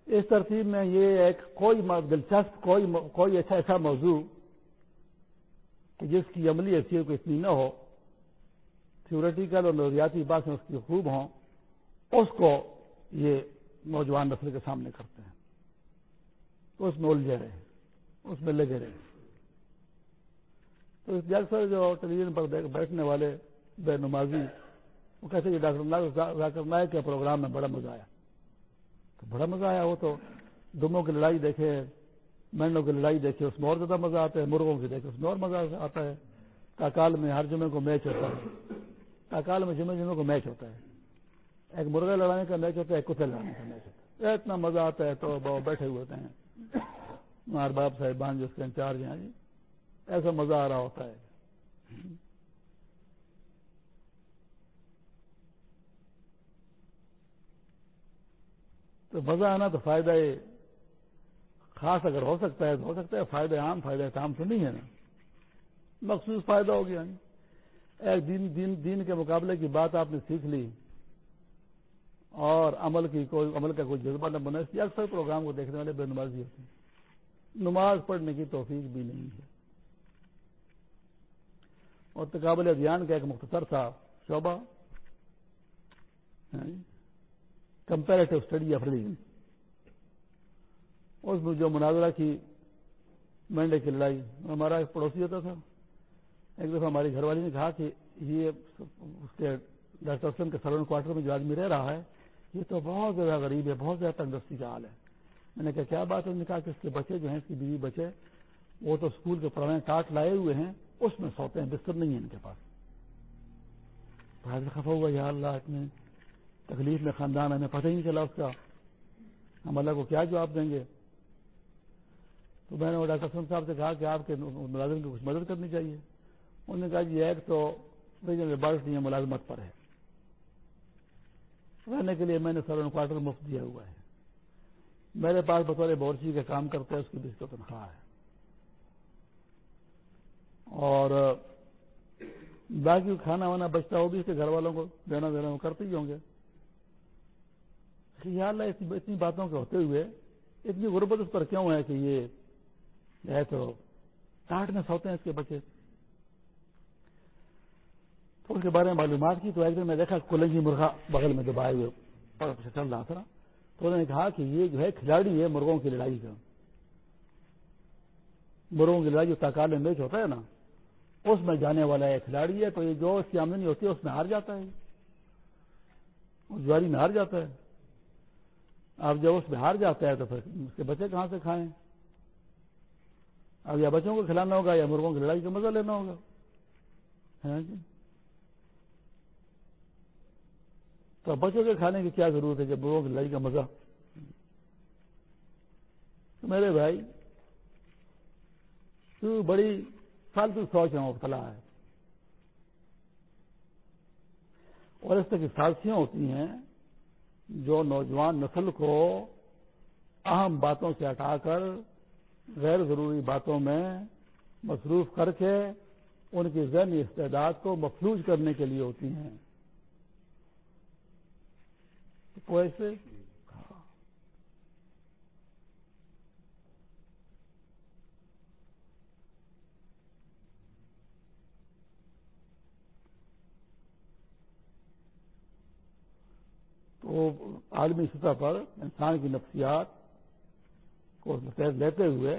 اس ترتیب میں یہ ایک کوئی دلچسپ کوئی کوئی ایسا ایسا موضوع کہ جس کی عملی حیثیت کو اتنی نہ ہو تھیوریٹیکل اور نظریاتی بات میں اس کی خوب ہوں، اس کو یہ نوجوان نسل کے سامنے کرتے ہیں۔ تو اس میں الجھے رہے اس میں لگے رہے تو اس اکثر جو ٹیلی ویژن پر بیٹھنے والے بے نمازی، وہ کہتے ہیں کہ ڈاکٹر نائک کے پروگرام میں بڑا مزہ آیا۔ تو بڑا مزہ آیا وہ تو۔ دموں کی لڑائی دیکھے مینڈوں کی لڑائی دیکھے، اس میں اور زیادہ مزہ آتا ہے، مرغوں کی دیکھے، اس میں اور مزہ آتا ہے۔ کاکال میں ہر جمعے کو میچ ہوتا ہے۔ کاکال میں جمعے جمعے کو میچ ہوتا ہے۔ ایک مرغے لڑانے کا میچ ہوتا ہے، ایک کتے لڑانے کا میچ ہوتا ہے۔ اتنا مزہ آتا ہے، تو بیٹھے ہوئے ہوتے ہیں۔ مار باپ صاحبان جو اس کے انچارج ہیں جی ایسا مزہ آ رہا ہوتا ہے۔ تو مزہ آنا تو فائدہ خاص اگر ہو سکتا ہے تو ہو سکتا ہے، فائدہ عام، فائدہ کام تو نہیں ہے نا۔ مخصوص فائدہ ہو گیا۔ ایک دین دین دین کے مقابلے کی بات آپ نے سیکھ لی۔ اور عمل کی کوئی، عمل کا کوئی جذبہ نہ بنا اس لیے اکثر پروگرام کو دیکھنے والے بے نمازی ہوتے ہیں۔ نماز پڑھنے کی توفیق بھی نہیں ہے۔ اور تقابل ادھیان کا ایک مختصر تھا شعبہ۔ ہاں جی۔ کمپیریٹو اسٹڈی آف ریلیجن اس میں جو مناظرہ کی مینڈے کی لڑائی، ہمارا ایک پڑوسی ہوتا تھا۔ ایک دفعہ ہماری گھر والی نے کہا کہ یہ اس کے ڈاکٹر حسن کے سلون کوارٹر میں جو آدمی رہ رہا ہے، یہ تو بہت زیادہ غریب ہے، بہت زیادہ تندرستی کا حال ہے۔ میں نے کہا، کیا بات ہے؟ کہا کہ اس کے بچے جو ہیں، اس کی بیوی بچے، وہ تو اسکول کے پرانے کاٹ لائے ہوئے ہیں، اس میں سوتے ہیں، بستر نہیں ہے ان کے پاس۔ خفا ہوا، یا اللہ، اتنے تکلیف میں خاندان ہمیں پتہ ہی نہیں چلا اس کا۔ ہم اللہ کو کیا جواب دیں گے؟ تو میں نے ڈاکٹر سن صاحب سے کہا کہ آپ کے ملازم کو کچھ مدد کرنی چاہیے۔ انہوں نے کہا جی ایک تو بارش نہیں ہے، ملازمت پر ہے۔ رہنے کے لیے میں نے سر کوارٹر مفت دیا ہوا ہے۔ میرے پاس بطور بورچی کا کام کرتے ہیں، اس کی بیس تنخواہ ہے۔ اور باقی کھانا وانا بچتا ہو بھی اس کے گھر والوں کو، دینا دینا وہ کرتے ہی ہوں گے۔ خیال ہے اتنی باتوں کے ہوتے ہوئے اتنی غربت اس پر کیوں ہے کہ یہ ہے تو کاٹ میں سوتے ہیں اس کے بچے؟ تو اس کے بارے میں معلومات کی تو ایک دن میں دیکھا کلنگی مرغا بغل میں دبائے ہوئے اور چل رہا تھا۔ تو انہوں نے کہا کہ یہ جو ہے کھلاڑی ہے مرغوں کی لڑائی کا۔ مرغوں کی لڑائی جو تاکال میں میچ ہوتا ہے نا، اس میں جانے والا ایک کھلاڑی ہے، تو یہ جو اس کی آمدنی ہوتی ہے اس میں ہار جاتا ہے۔ جواری میں ہار جاتا ہے۔ اب جب اس میں ہار جاتا ہے تو پھر اس کے بچے کہاں سے کھائیں؟ اب یا بچوں کو کھلانا ہوگا یا مرغوں کی لڑائی کا مزہ لینا ہوگا؟ جی؟ تو بچوں کے کھانے کی کیا ضرورت ہے جب مرغوں کی لڑائی کا مزہ؟ میرے بھائی، تو بڑی فالتو سوچ میں مبتلا ہے۔ اور اس طرح کی سازشیاں ہوتی ہیں جو نوجوان نسل کو اہم باتوں سے ہٹا کر غیر ضروری باتوں میں مصروف کر کے ان کی ذہنی استعداد کو مفلوج کرنے کے لیے ہوتی ہیں۔ تو ایسے تو عالمی سطح پر انسان کی نفسیات کو لیتے ہوئے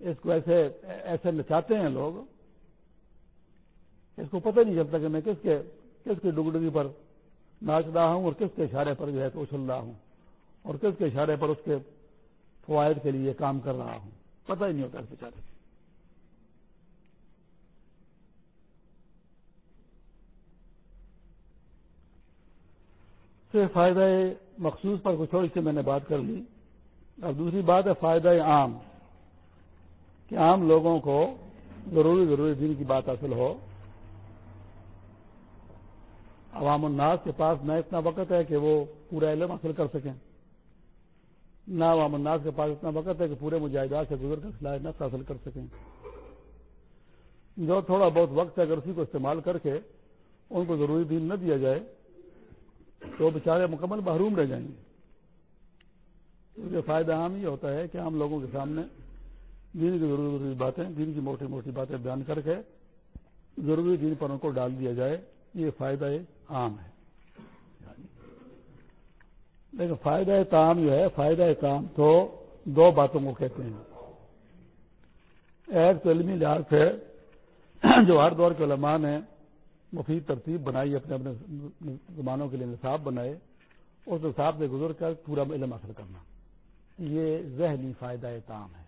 اس کو ایسے ایسے نچاتے ہیں لوگ، اس کو پتہ نہیں چلتا کہ میں کس کے، کس کی ڈگڈگی پر ناچ رہا ہوں اور کس کے اشارے پر جو ہے تو اچھل رہا ہوں اور کس کے اشارے پر اس کے فوائد کے لیے کام کر رہا ہوں۔ پتہ ہی نہیں ہوتا اس بیچارے سے فائدہ مخصوص پر کچھ اور اس سے میں نے بات کر لی۔ اور دوسری بات ہے فائدہ عام، کہ عام لوگوں کو ضروری ضروری دن کی بات حاصل ہو۔ عوام الناس کے پاس نہ اتنا وقت ہے کہ وہ پورا علم حاصل کر سکیں۔ نہ عوام الناس کے پاس اتنا وقت ہے کہ پورے مجاہدات سے گزر کر خلاف نفس حاصل کر سکیں۔ جو تھوڑا بہت وقت ہے اگر اسی کو استعمال کر کے ان کو ضروری دین نہ دیا جائے تو بیچارے مکمل محروم رہ جائیں گے۔ کیونکہ فائدہ عام یہ ہوتا ہے کہ عام لوگوں کے سامنے دین کی ضروری ضروری باتیں، دین کی موٹی موٹی باتیں بیان کر کے ضروری دین پر ان کو ڈال دیا جائے، یہ فائدہ عام ہے۔ لیکن فائدہ تام جو ہے، فائدہ تام تو دو باتوں کو کہتے ہیں۔ ایک تو علمی لحاظ سے جو ہر دور کے علماء نے مفید ترتیب بنائی، اپنے اپنے زمانوں کے لیے نصاب بنائے اس نصاب سے گزر کر پورا علم حاصل کرنا۔ یہ ذہنی فائدہ تام ہے۔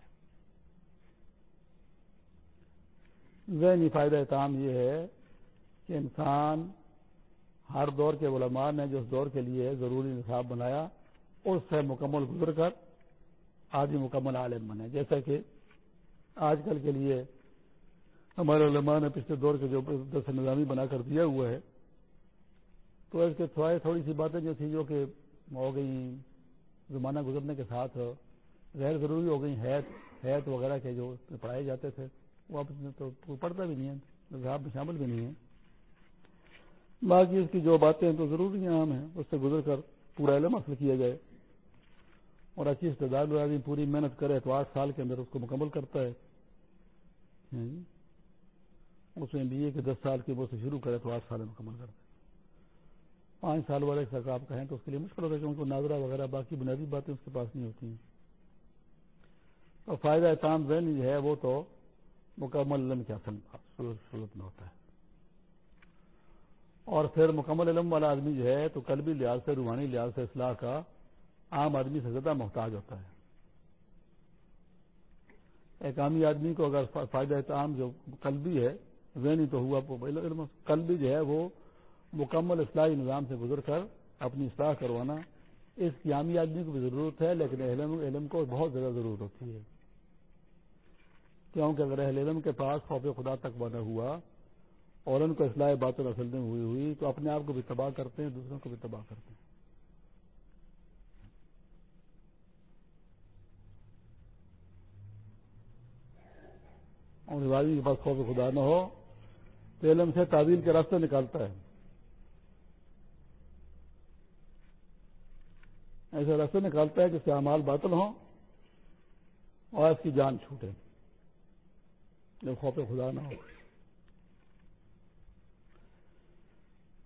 ذہنی فائدہ تام یہ ہے کہ انسان ہر دور کے علماء نے جو اس دور کے لیے ضروری نصاب بنایا، اس سے مکمل گزر کر آدمی مکمل عالم بنے۔ جیسا کہ آج کل کے لیے ہمارے علماء نے پچھلے دور کے جو دس نظامی بنا کر دیا ہوا ہے، تو اس کے تھوڑی تھوڑی سی باتیں جو تھیں جو کہ ہو گئی زمانہ گزرنے کے ساتھ غیر ضروری ہو گئی حیت حیت وغیرہ کے جو پڑھائے جاتے تھے، وہ تو پڑھتا بھی نہیں ہے نظام میں شامل بھی نہیں ہے۔ باقی اس کی جو باتیں ہیں تو ضروری عام ہیں، اس سے گزر کر پورا علم حاصل کیا جائے۔ اور اچھی استدار آدمی پوری محنت کرے تو آٹھ سال کے اندر اس کو مکمل کرتا ہے۔ ہاں جی۔ اس میں بی اے کے دس سال کی وہ سے شروع کرے تو آٹھ سال مکمل کرتے پانچ سال والے تک آپ کہیں تو اس کے لیے مشکل ہوتا ہے کہ ان کو ناظرہ وغیرہ باقی بنیادی باتیں اس کے پاس نہیں ہوتی ہیں۔ اور فائدہ کام ذہنی جو ہے وہ تو مکمل علم کے اصل صورت میں ہوتا ہے۔ اور پھر مکمل علم والا آدمی جو ہے تو قلبی لحاظ سے، روحانی لحاظ سے اصلاح کا عام آدمی سے زیادہ محتاج ہوتا ہے۔ ایک عامی آدمی کو اگر فائدہ عام جو قلبی ہے ذہنی تو ہوا قلبی جو ہے وہ مکمل اصلاحی نظام سے گزر کر اپنی اصلاح کروانا، اس کی عامی آدمی کو بھی ضرورت ہے، لیکن علم علم کو بہت زیادہ ضرورت ہوتی ہے۔ کیونکہ اگر اہل علم کے پاس خوف خدا تک بنا ہوا اور ان کو اصلاح بات رسل میں ہوئی ہوئی، تو اپنے آپ کو بھی تباہ کرتے ہیں، دوسروں کو بھی تباہ کرتے ہیں۔ اور آدمی کے پاس خوف خدا نہ ہو تو علم سے تعدیل کے راستے نکالتا ہے۔ ایسے راستے نکالتا ہے جس سے امال باطل ہوں اور اس کی جان چھوٹے۔ جب خوف خدا نہ ہو۔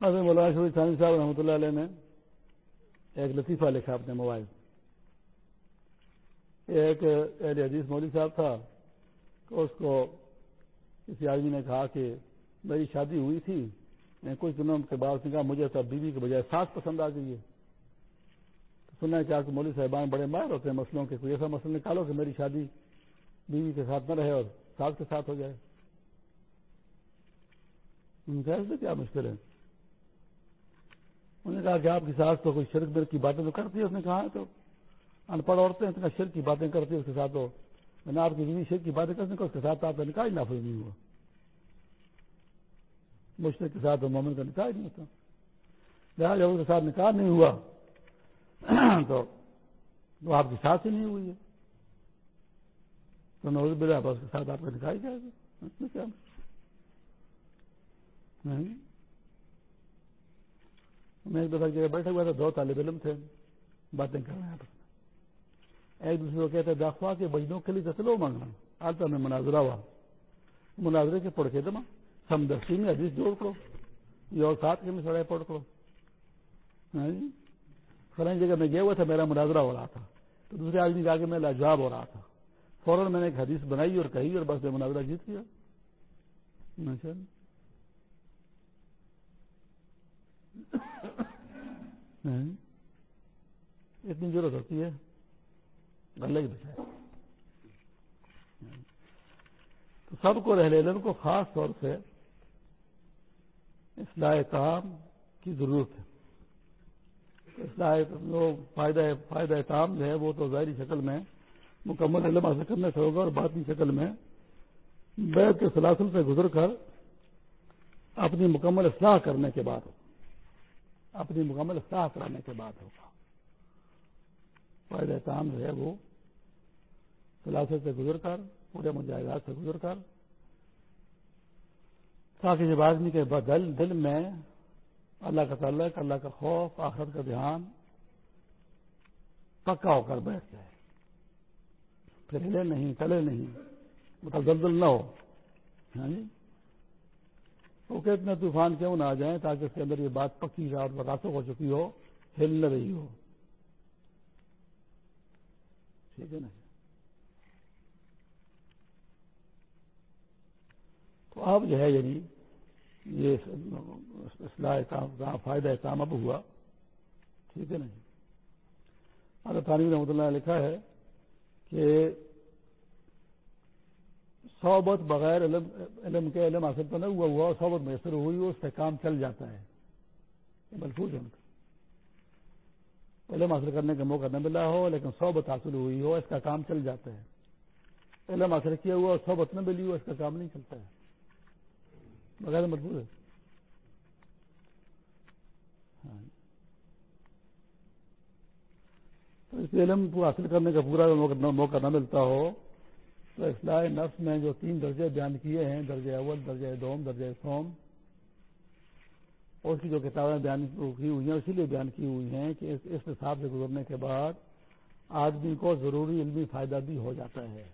حضرت مولانا شریف ثانی صاحب رحمۃ اللہ علیہ نے ایک لطیفہ لکھا اپنے موبائل۔ ایک اہل حدیث مولوی صاحب تھا تو اس کو کسی آدمی نے کہا کہ میری شادی ہوئی تھی، میں کچھ دنوں کے بعد نے کہا، مجھے تو بیوی کے بجائے ساس پسند آ گئی ہے۔ سننا ہے کیا کہ مولوی صاحبان بڑے ماہر ہوتے ہیں مسئلوں کے، کوئی ایسا مسئلہ نکالو کہ میری شادی بیوی کے ساتھ نہ رہے اور ساس کے ساتھ ہو جائے۔ ان کا کیا مشکل ہے؟ انہوں نے کہا کہ آپ کی ساس تو کوئی شرک برک کی باتیں تو کرتی ہے؟ اس نے کہا ہاں تو۔ ان پڑھ عورتیں اتنا شرک کی باتیں کرتی ہے اس کے ساتھ تو۔ میں نے آپ کی بیوی شرک کی باتیں کرنے کو اس کے ساتھ آپ کا نکاح نافذ نہیں ہوا۔ مشرق کے ساتھ مومن کا نکاح نہیں ہوتا۔ لہٰذا جب اس کے ساتھ نکاح نہیں ہوا، تو وہ آپ کی ساتھ ہی نہیں ہوئی ہے۔ تو نوز بلا اس کے ساتھ آپ کا نکاح ہی جائے گا کیا نہیں۔ میں ایک دفعہ جگہ بیٹھا ہوا تھا، دو طالب علم تھے، باتیں کر رہے ہیں۔ ایک دوسرے کو کہتے داخوا کے بجنوں کے لیے چلو مانگنا۔ آج میں مناظرہ ہوا۔ مناظرے کے پڑھ کے دما سم دستی میں حدیث جوڑ کرو، یہ اور ساتھ کے میں سڑے پڑھ کرو۔ ہاں جی؟ فلانی جگہ میں گیا ہوا تھا، میرا مناظرہ ہو رہا تھا۔ تو دوسرے آدمی کے آگے میں لاجواب ہو رہا تھا۔ فوراً میں نے ایک حدیث بنائی اور کہی اور بس میں مناظرہ جیت گیا۔ ہاں جی؟ اتنی ضرورت ہوتی ہے۔ اللہ ہی بچائے تو سب کو رہ علم کو خاص طور سے اصلاح کام کی ضرورت ہے۔ اصلاح جو فائدہ فائدہ کام جو ہے وہ تو ظاہری شکل میں مکمل علم حاصل کرنے سے ہوگا اور باطنی شکل میں بیت کے سلاسل سے گزر کر اپنی مکمل اصلاح کرنے کے بعد اپنی مکمل اصلاح کرانے کے بعد ہوگا۔ فائدہ تام جو ہے وہ سلاست سے گزر کر، پورے مجاہدات سے گزر کر تاکہ جب آدمی کے دل دل میں اللہ کا تعلق اللہ کا خوف، آخرت کا دھیان پکا ہو کر بیٹھ جائے۔ پھر ہلے نہیں چلے نہیں مطلب دلدل نہ ہو۔ ہاں جی؟ وہ کہ اتنے طوفان کیوں نہ آ جائیں تاکہ اس کے اندر یہ بات پکی اور راسک ہو چکی ہو، ہل نہ رہی ہو۔ ٹھیک ہے نا جی؟ تو اب جو ہے یعنی یہ اصلاح فائدہ کام اب ہوا، ٹھیک ہے نا جی؟ تعلیم رحمۃ اللہ نے لکھا ہے کہ صحبت بغیر علم علم کے علم حاصل تو نہیں ہوا ہوا صحبت میسر ہوئی ہو اس سے کام چل جاتا ہے۔ محفوظ ہے۔ ان کا علم حاصل کرنے کا موقع نہ ملا ہو، لیکن صحبت حاصل ہوئی ہو، اس کا کام چل جاتا ہے۔ علم حاصل کیا ہوا صحبت نہ ملی ہو، اس کا کام نہیں چلتا ہے۔ بغیر محفوظ ہے۔ ہاں۔ تو اس علم کو حاصل کرنے کا پورا موقع نہ ملتا ہو۔ تو اصلاح نفس میں جو تین درجے بیان کیے ہیں درجہ اول درجہ دوم درجہ سوم، اور اس کی جو کتابیں بیان کی ہوئی ہیں، اسی لیے بیان کی ہوئی ہیں کہ اس حساب سے گزرنے کے بعد آدمی کو ضروری علمی فائدہ بھی ہو جاتا ہے۔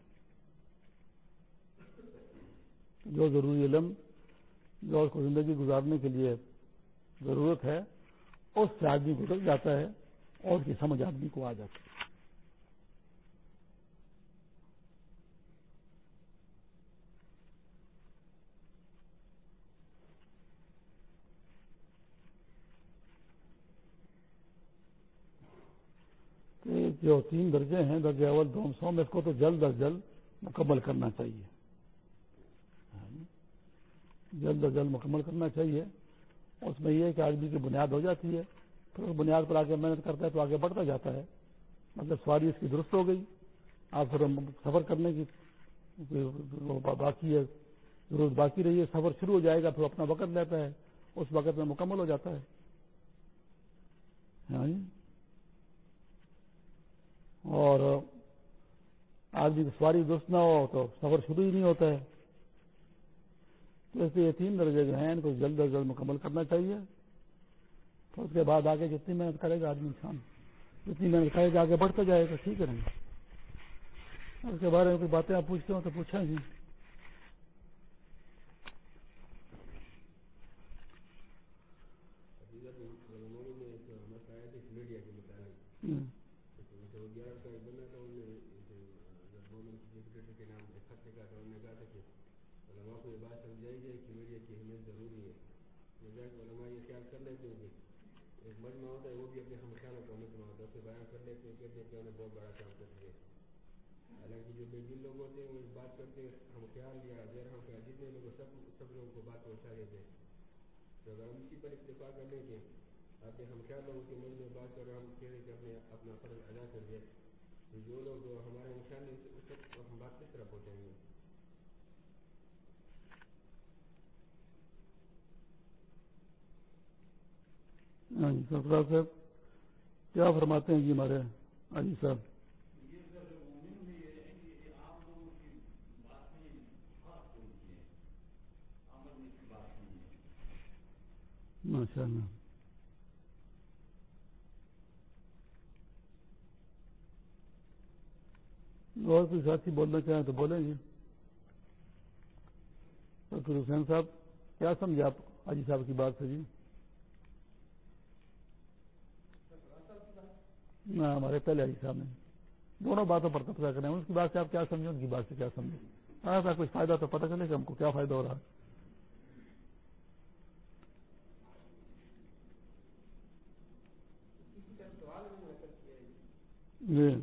جو ضروری علم جو اس کو زندگی گزارنے کے لیے ضرورت ہے، اس سے آدمی گزر جاتا ہے اور کی سمجھ آدمی کو آ جاتی ہے۔ جو تین درجے ہیں درجہ اول دو سو میں، اس کو تو جلد از جلد مکمل کرنا چاہیے۔ جلد از جلد مکمل کرنا چاہیے۔ اس میں یہ کہ آدمی کی بنیاد ہو جاتی ہے۔ پھر اس بنیاد پر آگے محنت کرتا ہے تو آگے بڑھتا جاتا ہے۔ مطلب سواری اس کی درست ہو گئی۔ آپ پھر سفر کرنے کی باقی ہے، ضرورت باقی رہی ہے، سفر شروع ہو جائے گا پھر اپنا وقت لیتا ہے۔ اس وقت میں مکمل ہو جاتا ہے۔ ہاں جی۔ اور آدمی کی سواری درست نہ ہو تو سفر شروع ہی نہیں ہوتا ہے۔ تو اس لیے یہ تین درجے جو ہیں ان کو جلد از جلد مکمل کرنا چاہیے۔ تو اس کے بعد آگے جتنی محنت کرے گا آدمی انسان، جتنی محنت کرے گا، آگے بڑھتا جائے گا، ٹھیک ہے اس کے بارے میں کوئی باتیں آپ پوچھتے ہو تو پوچھیں جی۔ سے بیان کر لیتے ہیں کہتے ہیں کہ انہیں بہت بڑا کام کرتی ہے حالانکہ جو بے دل لوگ ہوتے ہیں، وہ اس بات کرتے ہیں ہم خیال یا غیر ہم خیال، جتنے لوگ سب سب لوگوں کو بات پہنچا دیتے ہیں۔ تو اگر ہم اسی پر اتفاق کر لیں کہ آپ ہم خیال لوگوں کے من میں بات کر رہے ہم کہہ رہے کہ اپنے اپنا فرض ادا کر دیا تو جو لوگ ہمارے خیال نہیں اس تک ہم بات کس طرح پہنچائیں گے؟ ہاں جی، صاحب۔ کیا فرماتے ہیں جی ہمارے جی صاحب؟ ماشاء اللہ۔ اور کوئی ساتھی بولنا چاہیں تو بولیں گے ڈاکٹر حسین صاحب، کیا سمجھے آپ حاجی صاحب کی بات سے جی نہ ہمارے پہلے علی صاحب نے۔ دونوں باتوں پر تبصرہ کریں۔ اس کی بات سے آپ کیا سمجھیں ان کی بات سے کیا سمجھیں۔ ایسا کچھ فائدہ تو پتہ چلے کہ ہم کو کیا فائدہ ہو رہا ہے۔ جی۔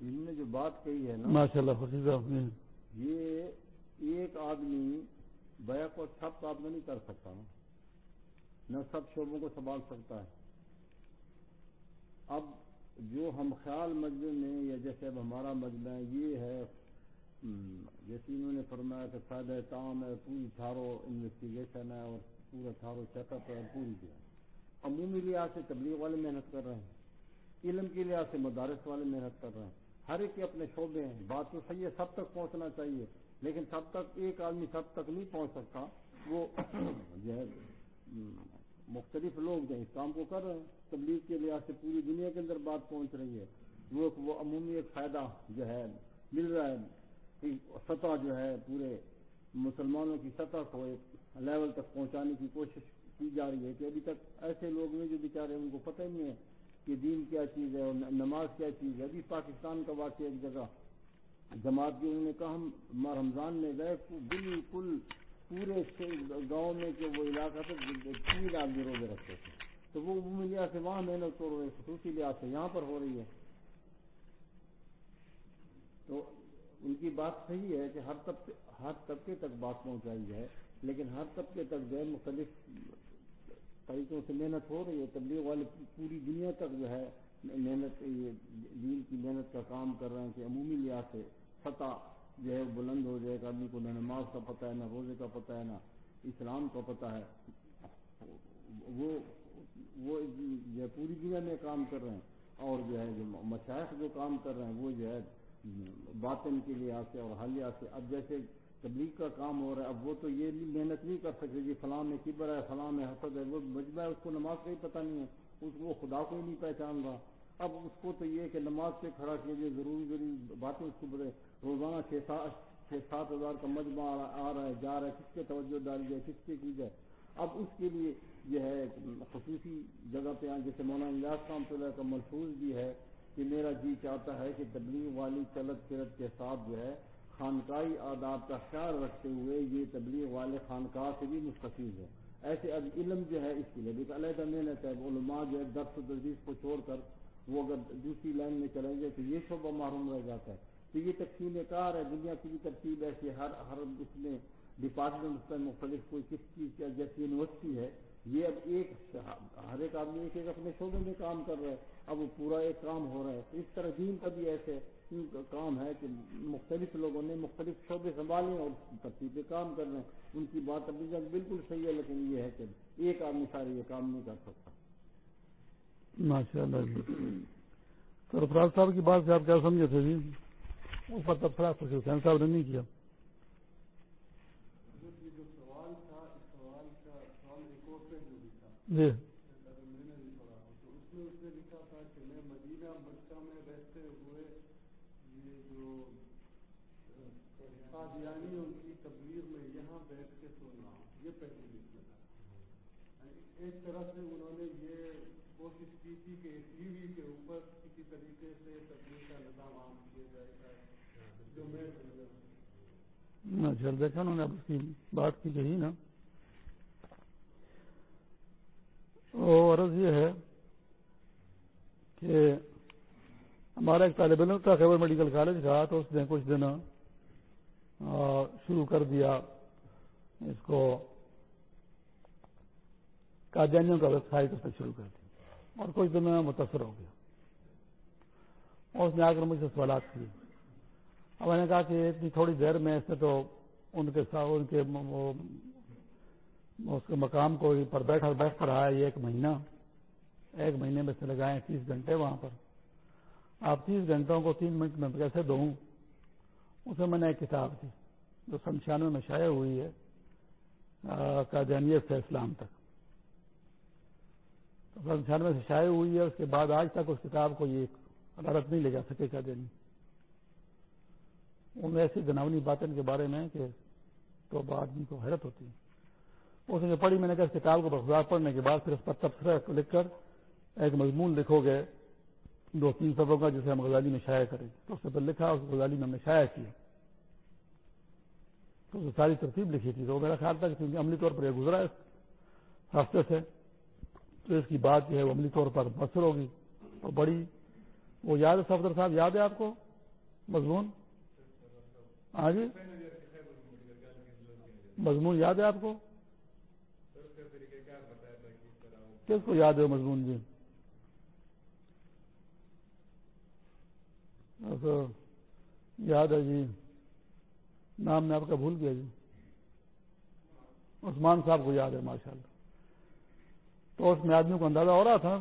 انہوں نے جو بات کہی ہے نا ماشاء اللہ یہ ایک آدمی بیک کو سب کام نہیں کر سکتا نہ سب شعبوں کو سنبھال سکتا ہے۔ اب جو ہم خیال مجمے میں یا جیسے اب ہمارا مجمع یہ ہے جیسے انہوں نے فرمایا کہ فائدہ تام ہے، پوری تھارو انویسٹیگیشن ہے اور پورا تھارو چیک اپ ہے پوری دیا عمومی لحاظ سے تبلیغ والے محنت کر رہے ہیں۔ علم کے لحاظ سے مدارس والے محنت کر رہے ہیں۔ ہر ایک کے اپنے شعبے ہیں۔ بات تو صحیح ہے، سب تک پہنچنا چاہیے۔ لیکن سب تک ایک آدمی سب تک نہیں پہنچ سکتا۔ وہ جو ہے، مختلف لوگ جو اس کام کو کر رہے ہیں۔ تبلیغ کے لحاظ سے پوری دنیا کے اندر بات پہنچ رہی ہے۔ وہ وہ عمومی ایک فائدہ جو ہے مل رہا ہے۔ سطح جو ہے، پورے مسلمانوں کی سطح کو ایک لیول تک پہنچانے کی کوشش کی جا رہی ہے کہ ابھی تک ایسے لوگ ہیں جو بیچارے، ان کو پتہ ہی نہیں ہے کہ دین کیا چیز ہے اور نماز کیا چیز ہے۔ ابھی پاکستان کا واقعہ ایک جگہ جماعت کی انہوں نے کہا، ہم رمضان میں گئے بالکل پورے گاؤں میں کہ وہ علاقہ تھا تین آدمی روزے رکھتے تھے۔ تو وہ عمومی سے وہاں محنت کر رہے خصوصی لحاظ سے یہاں پر ہو رہی ہے۔ تو ان کی بات صحیح ہے کہ ہر طبقے ہر طبقے تک بات پہنچائی جائے لیکن ہر طبقے تک جو ہے مختلف طریقوں سے محنت ہو رہی ہے، تبلیغ والے پوری دنیا تک جو ہے محنت یہ دین کی محنت کا کام کر رہے ہیں کہ عمومی لحاظ سے سطح جو ہے بلند ہو جائے آدمی کو نہ نماز کا پتہ ہے، نہ روزے کا پتہ ہے، نہ اسلام کا پتہ ہے۔ وہ وہ جو پوری دنیا میں کام کر رہے ہیں۔ اور جو ہے جو مشائق جو کام کر رہے ہیں، وہ جو ہے باطن کے لحاظ سے اور حالیہ سے۔ اب جیسے تبلیغ کا کام ہو رہا ہے، اب وہ تو یہ محنت نہیں کر سکتے جی فلاں میں کبر ہے، فلاں میں حسد ہے، وہ مجمع ہے، اس کو نماز کا ہی پتہ نہیں ہے۔ وہ خدا کو ہی نہیں پہچان رہا۔ اب اس کو تو یہ کہ نماز پہ کھڑا کیجیے ضروری ضروری باتیں اس کو بڑے روزانہ چھ سات چھ سات ہزار کا مجمع آ رہا ہے، جا رہا ہے، کس کے توجہ ڈال جائے، کس پہ کی جائے۔ اب اس کے لیے جو ہے خصوصی جگہ پہ آئیں جیسے مولانا الیاس کام اللہ کا محفوظ بھی ہے کہ میرا جی چاہتا ہے کہ تبلیغ والی چلت پھرت کے ساتھ جو ہے، خانقاہی آداب کا خیال رکھتے ہوئے یہ تبلیغ والے خانقاہ سے بھی مستفید ہے ایسے اب علم جو ہے اس کے لیے۔ ایک علیحدہ محنت ہے علماء جو ہے درس و تدریس کو چھوڑ کر وہ اگر دوسری لائن میں چلیں گے تو یہ شعبہ معروم رہ جاتا ہے۔ تو یہ تقسیم کار ہے، دنیا کی بھی ترتیب ایسی ہر ہر اس میں ڈپارٹمنٹ مختلف کوئی کس چیز کا جیسی یونیورسٹی ہے۔ یہ اب ایک ہر ایک آدمی ایک ایک اپنے شعبے میں کام کر رہا ہے، اب وہ پورا ایک کام ہو رہا ہے۔ اس طرح دین کا بھی ایسے کام ہے کہ مختلف لوگوں نے مختلف شعبے سنبھالے اور ترتیب کام کر رہے ہیں۔ ان کی بات ابھی تک بالکل صحیح ہے لیکن یہ ہے کہ ایک آدمی سارے یہ کام نہیں کر سکتا۔ ماشاء اللہ جی۔ سرفراز صاحب کی بات سے آپ کیا سمجھے تھے جی؟ اوپر تبصرہ حسین صاحب نے نہیں کیا۔ جی ایک طرح سے انہوں نے یہ کوشش کی تھی ٹی وی کے اوپر کسی طریقے سے تبلیغ کا نظام عام کیا جائے گا، جو میں سمجھا چل دیکھا انہوں نے، اب اس کی بات کی کہی نا۔ عرض یہ ہے کہ ہمارا ایک طالب علم تھا، خیبر میڈیکل کالج کا تو اس نے کچھ دن شروع کر دیا اس کو قادیانیوں کا ویب سائٹ اس نے شروع کر دی اور کچھ دن میں متاثر ہو گیا۔ اور اس نے آ کر مجھ سے سوالات کیے۔ اب میں نے کہا کہ اتنی تھوڑی دیر میں اس نے تو ان کے ساتھ ان کے وہ اس کے مقام کو پر بیٹھا، بیٹھ کر رہا ہے یہ ایک مہینہ۔ ایک مہینے میں سے لگائے تیس گھنٹے وہاں پر۔ آپ تیس گھنٹوں کو تین منٹ میں کیسے دوں؟ اسے میں نے ایک کتاب دی جو سن چھیانوے میں شائع ہوئی ہے قادیانیت سے اسلام تک۔ سن سے شائع ہوئی ہے، اس کے بعد آج تک اس کتاب کو یہ عدالت نہیں لے جا سکے قادیانی ان ایسی گناونی باتیں کے بارے میں کہ تو آدمی کو حیرت ہوتی ہے اس نے پڑھی میں نے کہا اس کتاب کو بخار پڑھنے کے بعد پھر اس پر تبصرہ لکھ کر ایک مضمون لکھو گے دو تین سبوں کا جسے ہم غزالی میں شائع کریں۔ تو اس سے لکھا، اس غزالی میں ہم نے شائع کیا۔ تو ساری ترتیب لکھی تھی۔ تو میرا خیال تھا کہ عملی طور پر یہ گزرا اس ہفتے سے تو اس کی بات جو ہے وہ عملی طور پر مؤثر ہوگی اور بڑی وہ یاد ہے صفدر صاحب، یاد ہے آپ کو؟ مضمون؟ ہاں جی؟ مضمون یاد ہے آپ کو؟ کس کو یاد ہے مضمون جی؟ اچھا، یاد ہے جی نام میں آپ کا بھول گیا جی۔ عثمان صاحب کو یاد ہے ماشاء اللہ تو اس میں آدمی کو اندازہ ہو رہا تھا،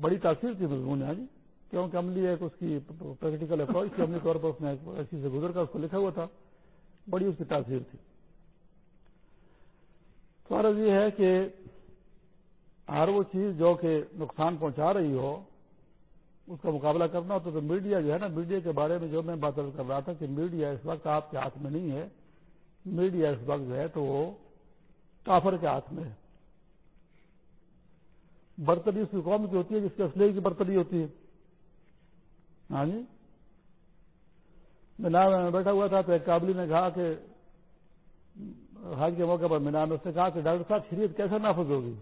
بڑی تاثیر تھی بزرگوں نے ہاں جی کیونکہ عملی ایک اس کی پریکٹیکل اپروچ تھی، عملی طور پر اس نے ایسی سے گزر کر اس کو لکھا ہوا تھا، بڑی اس کی تاثیر تھی۔ فرض یہ ہے کہ ہر وہ چیز جو کہ نقصان پہنچا رہی ہو، اس کا مقابلہ کرنا ہوتا تو میڈیا جو ہے نا میڈیا کے بارے میں جو میں بات کر رہا تھا کہ میڈیا اس وقت آپ کے ہاتھ میں نہیں ہے میڈیا اس وقت جو ہے تو وہ کافر کے ہاتھ میں ہے۔ برتری اس کی قوم کی ہوتی ہے جس کے اسلحے کی برتری ہوتی ہے۔ ہاں جی؟ مینا میں بیٹھا ہوا تھا تو ایک قابلی نے کہا کہ حج کے موقع پر مینا میں اس نے کہا کہ ڈاکٹر صاحب، شریعت کیسے نافذ ہوگی؟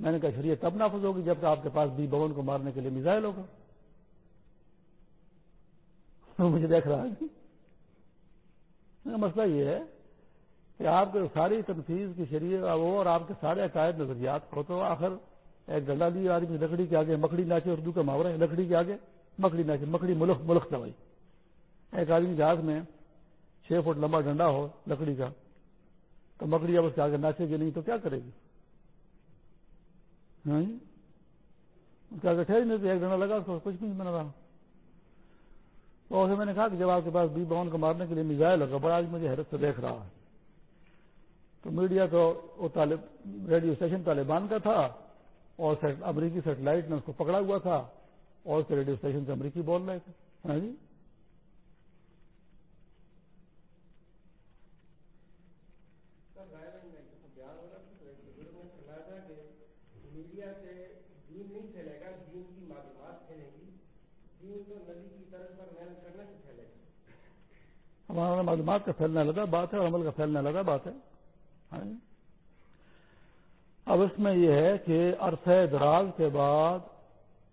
میں نے کہا، شریعت تب نافذ ہوگی جب آپ کے پاس بی بون کو مارنے کے لیے میزائل ہوگا۔ مجھے دیکھ رہا ہے۔ مسئلہ یہ ہے کہ آپ کے ساری تنفیذ کی شریعت، وہ اور آپ کے سارے عقائد نظریات ہو تو آخر ایک گنڈا لی آدمی لکڑی کے آگے مکڑی ناچے، اردو کا محاورہ ہے، لکڑی کے آگے مکڑی ناچے، مکڑی ملک ملک دوائی ایک آدمی کے ہاتھ میں چھ فٹ لمبا ڈنڈا ہو لکڑی کا، تو مکڑی اب اس کے آگے ناچے گی نہیں تو کیا کرے گی؟ ہاں جی؟ اس کے آگے ٹھہر نہیں تو ایک ڈنڈا لگا تو کچھ نہیں بنا رہا۔ تو اسے میں نے کہا کہ جب آپ کے پاس بی باون کو مارنے کے لیے میزائل ہوگا بڑا آج مجھے حیرت سے دیکھ رہا ہے۔ تو میڈیا تو وہ ریڈیو اسٹیشن طالبان کا تھا۔ اور امریکی سیٹلائٹ نے اس کو پکڑا ہوا تھا اور اس ریڈیو اسٹیشن سے امریکی بول رہے تھے۔ ہاں جی؟ ہمارا معلومات کا پھیلنے لگا بات ہے اور عمل کا پھیلنے لگا بات ہے۔ ہاں جی؟ اب اس میں یہ ہے کہ عرصہ دراز کے بعد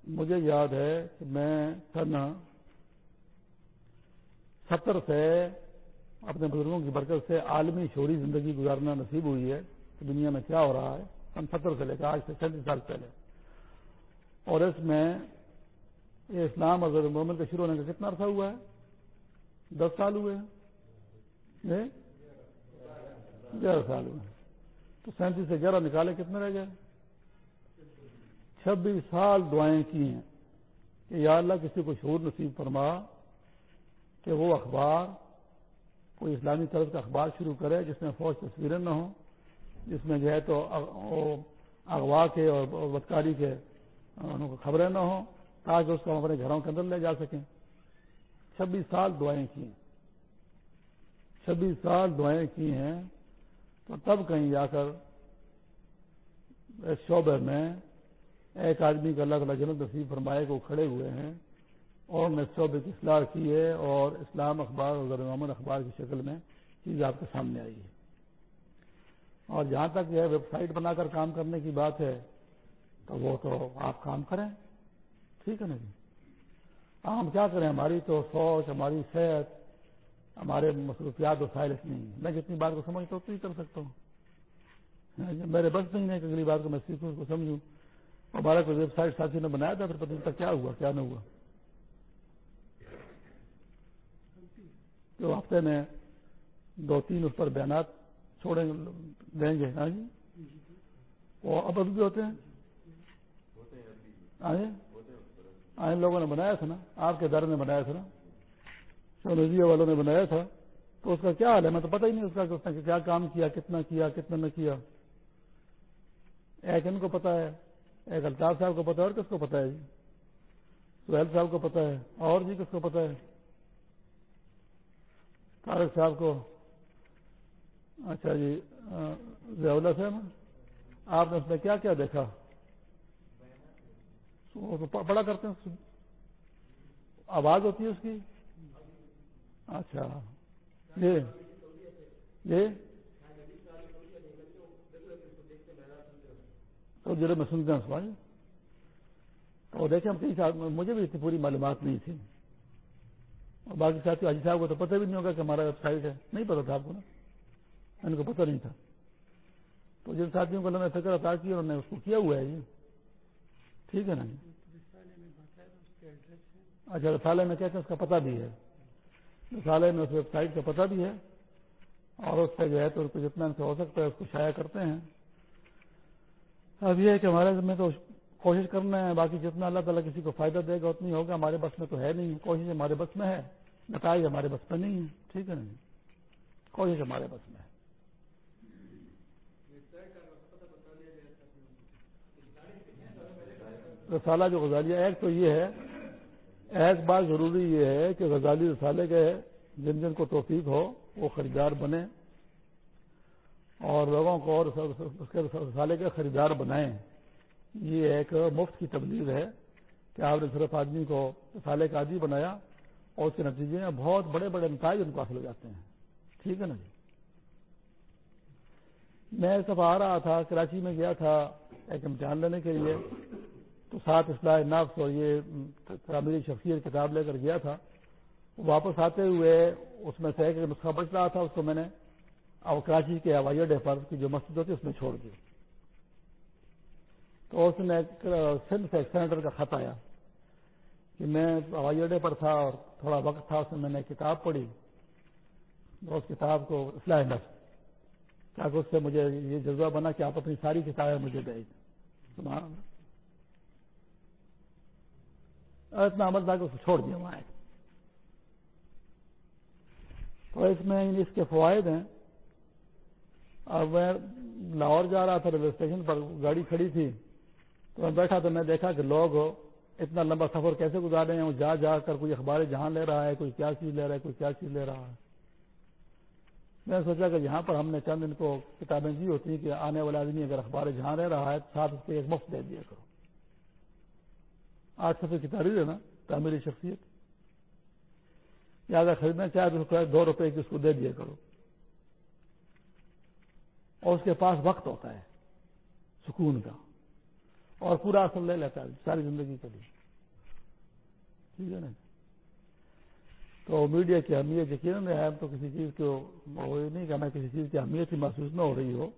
مجھے یاد ہے کہ میں سن ستر سے اپنے بزرگوں کی برکت سے عالمی شوری زندگی گزارنا نصیب ہوئی ہے کہ دنیا میں کیا ہو رہا ہے۔ سن ستر سے لے کر آج سے سینتیس سال پہلے۔ اور اس میں یہ اسلام اور محمد کا شروع ہونے کا کتنا عرصہ ہوا ہے؟ دس سال ہوئے ہیں۔ گیارہ سال ہوئے ہیں۔ تو سینتیس سے گیارہ نکالے، کتنے رہ گئے؟ چھبیس سال دعائیں کی ہیں کہ یا اللہ کسی کو شعور نصیب فرما کہ وہ اخبار کوئی اسلامی طرز کا اخبار شروع کرے جس میں فوج تصویریں نہ ہوں، جس میں جو ہے تو اغوا کے اور بدکاری کے خبریں نہ ہوں تاکہ اس کو ہم اپنے گھروں کے اندر لے جا سکیں۔ چھبیس سال دعائیں کی ہیں۔ چھبیس سال دعائیں کی ہیں تو تب کہیں جا کر اس شعبے میں ایک آدمی کا اللہ تعالیٰ جنت نصیب فرمائے کو کھڑے ہوئے ہیں اور نے شعبے کی اصلاح کی ہے اور اسلام اخبار اور غیر اخبار کی شکل میں چیز آپ کے سامنے آئی ہے اور جہاں تک یہ ویب سائٹ بنا کر کام کرنے کی بات ہے، تو وہ تو آپ کام کریں۔ ٹھیک ہے نا جی؟ ہم کیا کریں؟ ہماری تو سوچ، ہماری صحت ہمارے مصروفیات وسائل نہیں میں جتنی بات کو سمجھتا ہوں تو ہی کر سکتا ہوں۔ میرے بس نہیں ہے کہ اگلی بات کو میں سیکھوں اس کو سمجھوں۔ ہمارا کوئی ویب سائٹ ساتھی نے بنایا تھا پھر پتہ تک کیا ہوا کیا نہ ہوا۔ جو ہفتے میں دو تین اس پر بیانات چھوڑیں دیں گے ہاں جی؟ وہ اب ابھی بھی ہوتے ہیں؟ آئے؟ لوگوں نے بنایا تھا نا؟ آپ کے در نے بنایا تھا نا؟ نظیہ والوں نے بنایا تھا، تو اس کا کیا حال ہے؟ میں تو پتہ ہی نہیں اس کا کہ اس نے کیا کام کیا، کتنا کیا، کتنا نہ کیا۔ ایک ان کو پتا ہے، ایک الطاف صاحب کو پتا ہے، اور کس کو پتا ہے جی؟ سہیل صاحب کو پتا ہے، اور جی کس کو پتا ہے؟ طارق صاحب کو۔ اچھا جی ضیاء صاحب آپ نے اس میں کیا کیا دیکھا؟ پڑا کرتے ہیں۔ آواز ہوتی ہے اس کی؟ اچھا۔ یہ یہ تو جڑے میں سنتے ہیں سوال۔ اور دیکھیں ہم کئی مجھے بھی اتنی پوری معلومات نہیں تھی۔ اور باقی ساتھی حاجی صاحب کو تو پتہ بھی نہیں ہوگا کہ ہمارا ویب سائٹ ہے۔ نہیں پتا تھا آپ کو نا۔ ان کو پتہ نہیں تھا۔ تو جن ساتھیوں کو میں فکر عطا کی انہوں نے اس کو کیا ہوا ہے جی؟ ٹھیک ہے نا جی؟ اچھا رسالے میں کیا کہ اس کا پتہ بھی ہے۔ رسالے میں اس ویب سائٹ کا پتہ بھی ہے اور اس سے جو ہے تو ان کو جتنا ان سے ہو سکتا ہے اس کو شائع کرتے ہیں۔ اب یہ ہے کہ ہمارے میں تو کوشش کرنا ہے، باقی جتنا اللہ تعالیٰ کسی کو فائدہ دے گا اتنی ہوگا۔ ہمارے بس میں تو ہے نہیں۔ کوشش ہمارے بس میں ہے۔ نتائج ہمارے بس میں نہیں ہے۔ ٹھیک ہے نا جی؟ کوشش ہمارے بس میں ہے۔ رسالہ جو غزالیہ ایک تو یہ ہے ایک بات ضروری یہ ہے کہ غزالی رسالے کے جن جن کو توفیق ہو، وہ خریدار بنے اور لوگوں کو اور اس کے رسالے کے خریدار بنائیں۔ یہ ایک مفت کی تبدیل ہے کہ آپ نے صرف آدمی کو رسالے کا عادی بنایا اور اس کے نتیجے میں بہت بڑے بڑے نتائج ان کو حاصل ہو جاتے ہیں۔ ٹھیک ہے نا جی؟ میں اس دفعہ آ رہا تھا، کراچی میں گیا تھا ایک امتحان لینے کے لیے۔ تو ساتھ اصلاح نفس اور یہ تعمیری شخصیت کتاب لے کر گیا تھا واپس آتے ہوئے اس میں سے ایک نسخہ بچ رہا تھا، اس کو میں نے اب کراچی کے ہوائی اڈے پر کی جو مسجد ہوتی ہے اس میں چھوڑ دی تو اس میں سندھ سے ایک سینیٹر کا خط آیا کہ میں ہوائی اڈے پر تھا اور تھوڑا وقت تھا، اس میں میں نے کتاب پڑھی اور اس کتاب کو اصلاح نفس۔ تاکہ اس سے مجھے یہ جذبہ بنا کہ آپ اپنی ساری کتابیں مجھے دیں۔ اتنا عمل تھا کہ اس کو چھوڑ دیا وہاں تو اس میں یعنی اس کے فوائد ہیں۔ اب میں لاہور جا رہا تھا ریلوے اسٹیشن پر، گاڑی کھڑی تھی۔ تو میں بیٹھا تو میں دیکھا کہ لوگ اتنا لمبا سفر کیسے گزارے ہیں؟ جا جا کر کوئی اخبار جہاں لے رہا ہے، کوئی کیا چیز لے رہا ہے، کوئی کیا چیز لے رہا ہے۔ میں نے سوچا کہ یہاں پر ہم نے چند ان کو کتابیں دی ہوتی ہیں کہ آنے والا آدمی اگر اخبار جہاں رہ رہا ہے تو ساتھ اس کو ایک مفت دے دیا کرو۔ آٹھ سفر کی تاریخ ہے نا تعمیری شخصیت۔ یا اگر خریدنا چاہے تو دو روپے کی اس کو دے دیا کرو۔ اور اس کے پاس وقت ہوتا ہے، سکون کا۔ اور پورا اصل لے لیتا ہے، ساری زندگی کے لیے۔ ٹھیک ہے نا؟ تو میڈیا کی اہمیت یقیناً ہے تو کسی چیز کو یہ نہیں کہ کسی چیز کی اہمیت ہی محسوس نہ ہو رہی ہو۔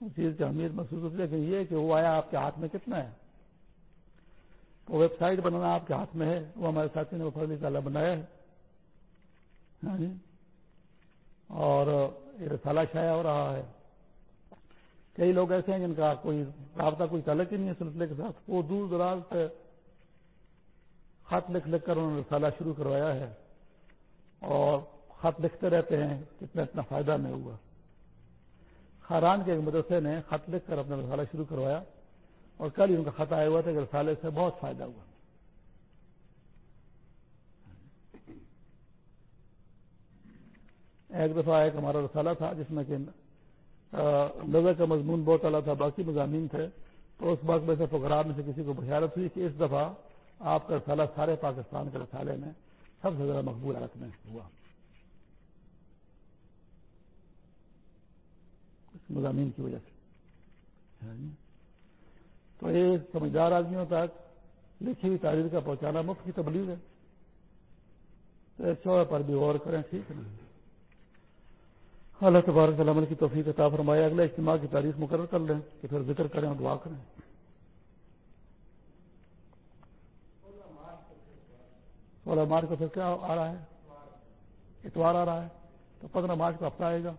اس چیز کی اہمیت محسوس ہوتی ہے، لیکن یہ کہ وہ آیا آپ کے ہاتھ میں کتنا ہے۔ تو ویب سائٹ بنانا آپ کے ہاتھ میں ہے، وہ ہمارے ساتھی نے وہ فرضی تعالیٰ بنایا ہے۔ ہاں جی۔ اور یہ رسالہ شائع ہو رہا ہے۔ کئی لوگ ایسے ہیں جن کا کوئی رابطہ کوئی تعلق ہی نہیں ہے سلسلے کے ساتھ۔ وہ دور دراز سے خط لکھ لکھ کر انہوں نے رسالہ شروع کروایا ہے۔ اور خط لکھتے رہتے ہیں کتنا اتنا فائدہ میں ہوا۔ خاران کے ایک مدرسے نے خط لکھ کر اپنا رسالہ شروع کروایا۔ اور کل ہی ان کا خط آیا ہوا تھا کہ رسالے سے بہت فائدہ ہوا۔ ایک دفعہ ایک ہمارا رسالہ تھا جس میں کہ نظر کا مضمون بہت اعلیٰ تھا، باقی مضامین تھے۔ تو اس بات میں سے فکرات میں سے کسی کو بشارت ہوئی کہ اس دفعہ آپ کا رسالہ سارے پاکستان کے رسالے میں سب سے زیادہ مقبول حالت میں ہوا۔ مضامین کی وجہ سے۔ تو یہ سمجھدار آدمیوں تک لکھی ہوئی تاریخ کا پہنچانا مفت کی تبلیغ ہے۔ تو اس شعبے پر بھی غور کریں، ٹھیک ہے۔ اللہ تبارک عمل کی توفیق عطا فرمایا اگلے اجتماع کی تاریخ مقرر کر لیں، کہ پھر ذکر کریں اور دعا کریں۔ سولہ مارچ کو پھر کیا آ رہا ہے؟ اتوار آ رہا ہے۔ تو پندرہ مارچ کو ہفتہ آئے گا۔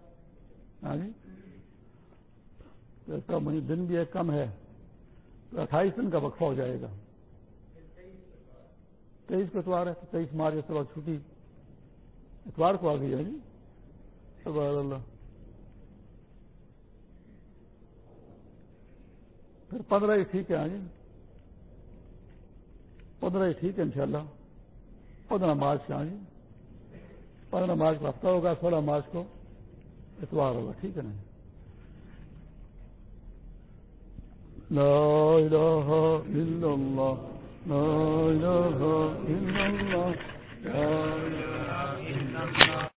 ہاں جی۔ تو اس کا دن بھی ایک کم ہے۔ اٹھائیس دن کا وقفہ ہو جائے گا۔ تیئیس کو اتوار ہے تو تیئیس مارچ اس کے بعد چھٹی اتوار کو آ گئی ہے جی۔ اللہ۔ پھر پندرہ ہی ٹھیک ہے ہاں جی۔ پندرہ ہی ٹھیک ہے انشاءاللہ۔ پندرہ مارچ ہاں جی۔ پندرہ مارچ کو ہفتہ ہوگا، سولہ مارچ کو اتوار ہوگا، ٹھیک ہے نا جی۔ لا إله إلا الله. لا إله إلا الله. لا إله إلا الله.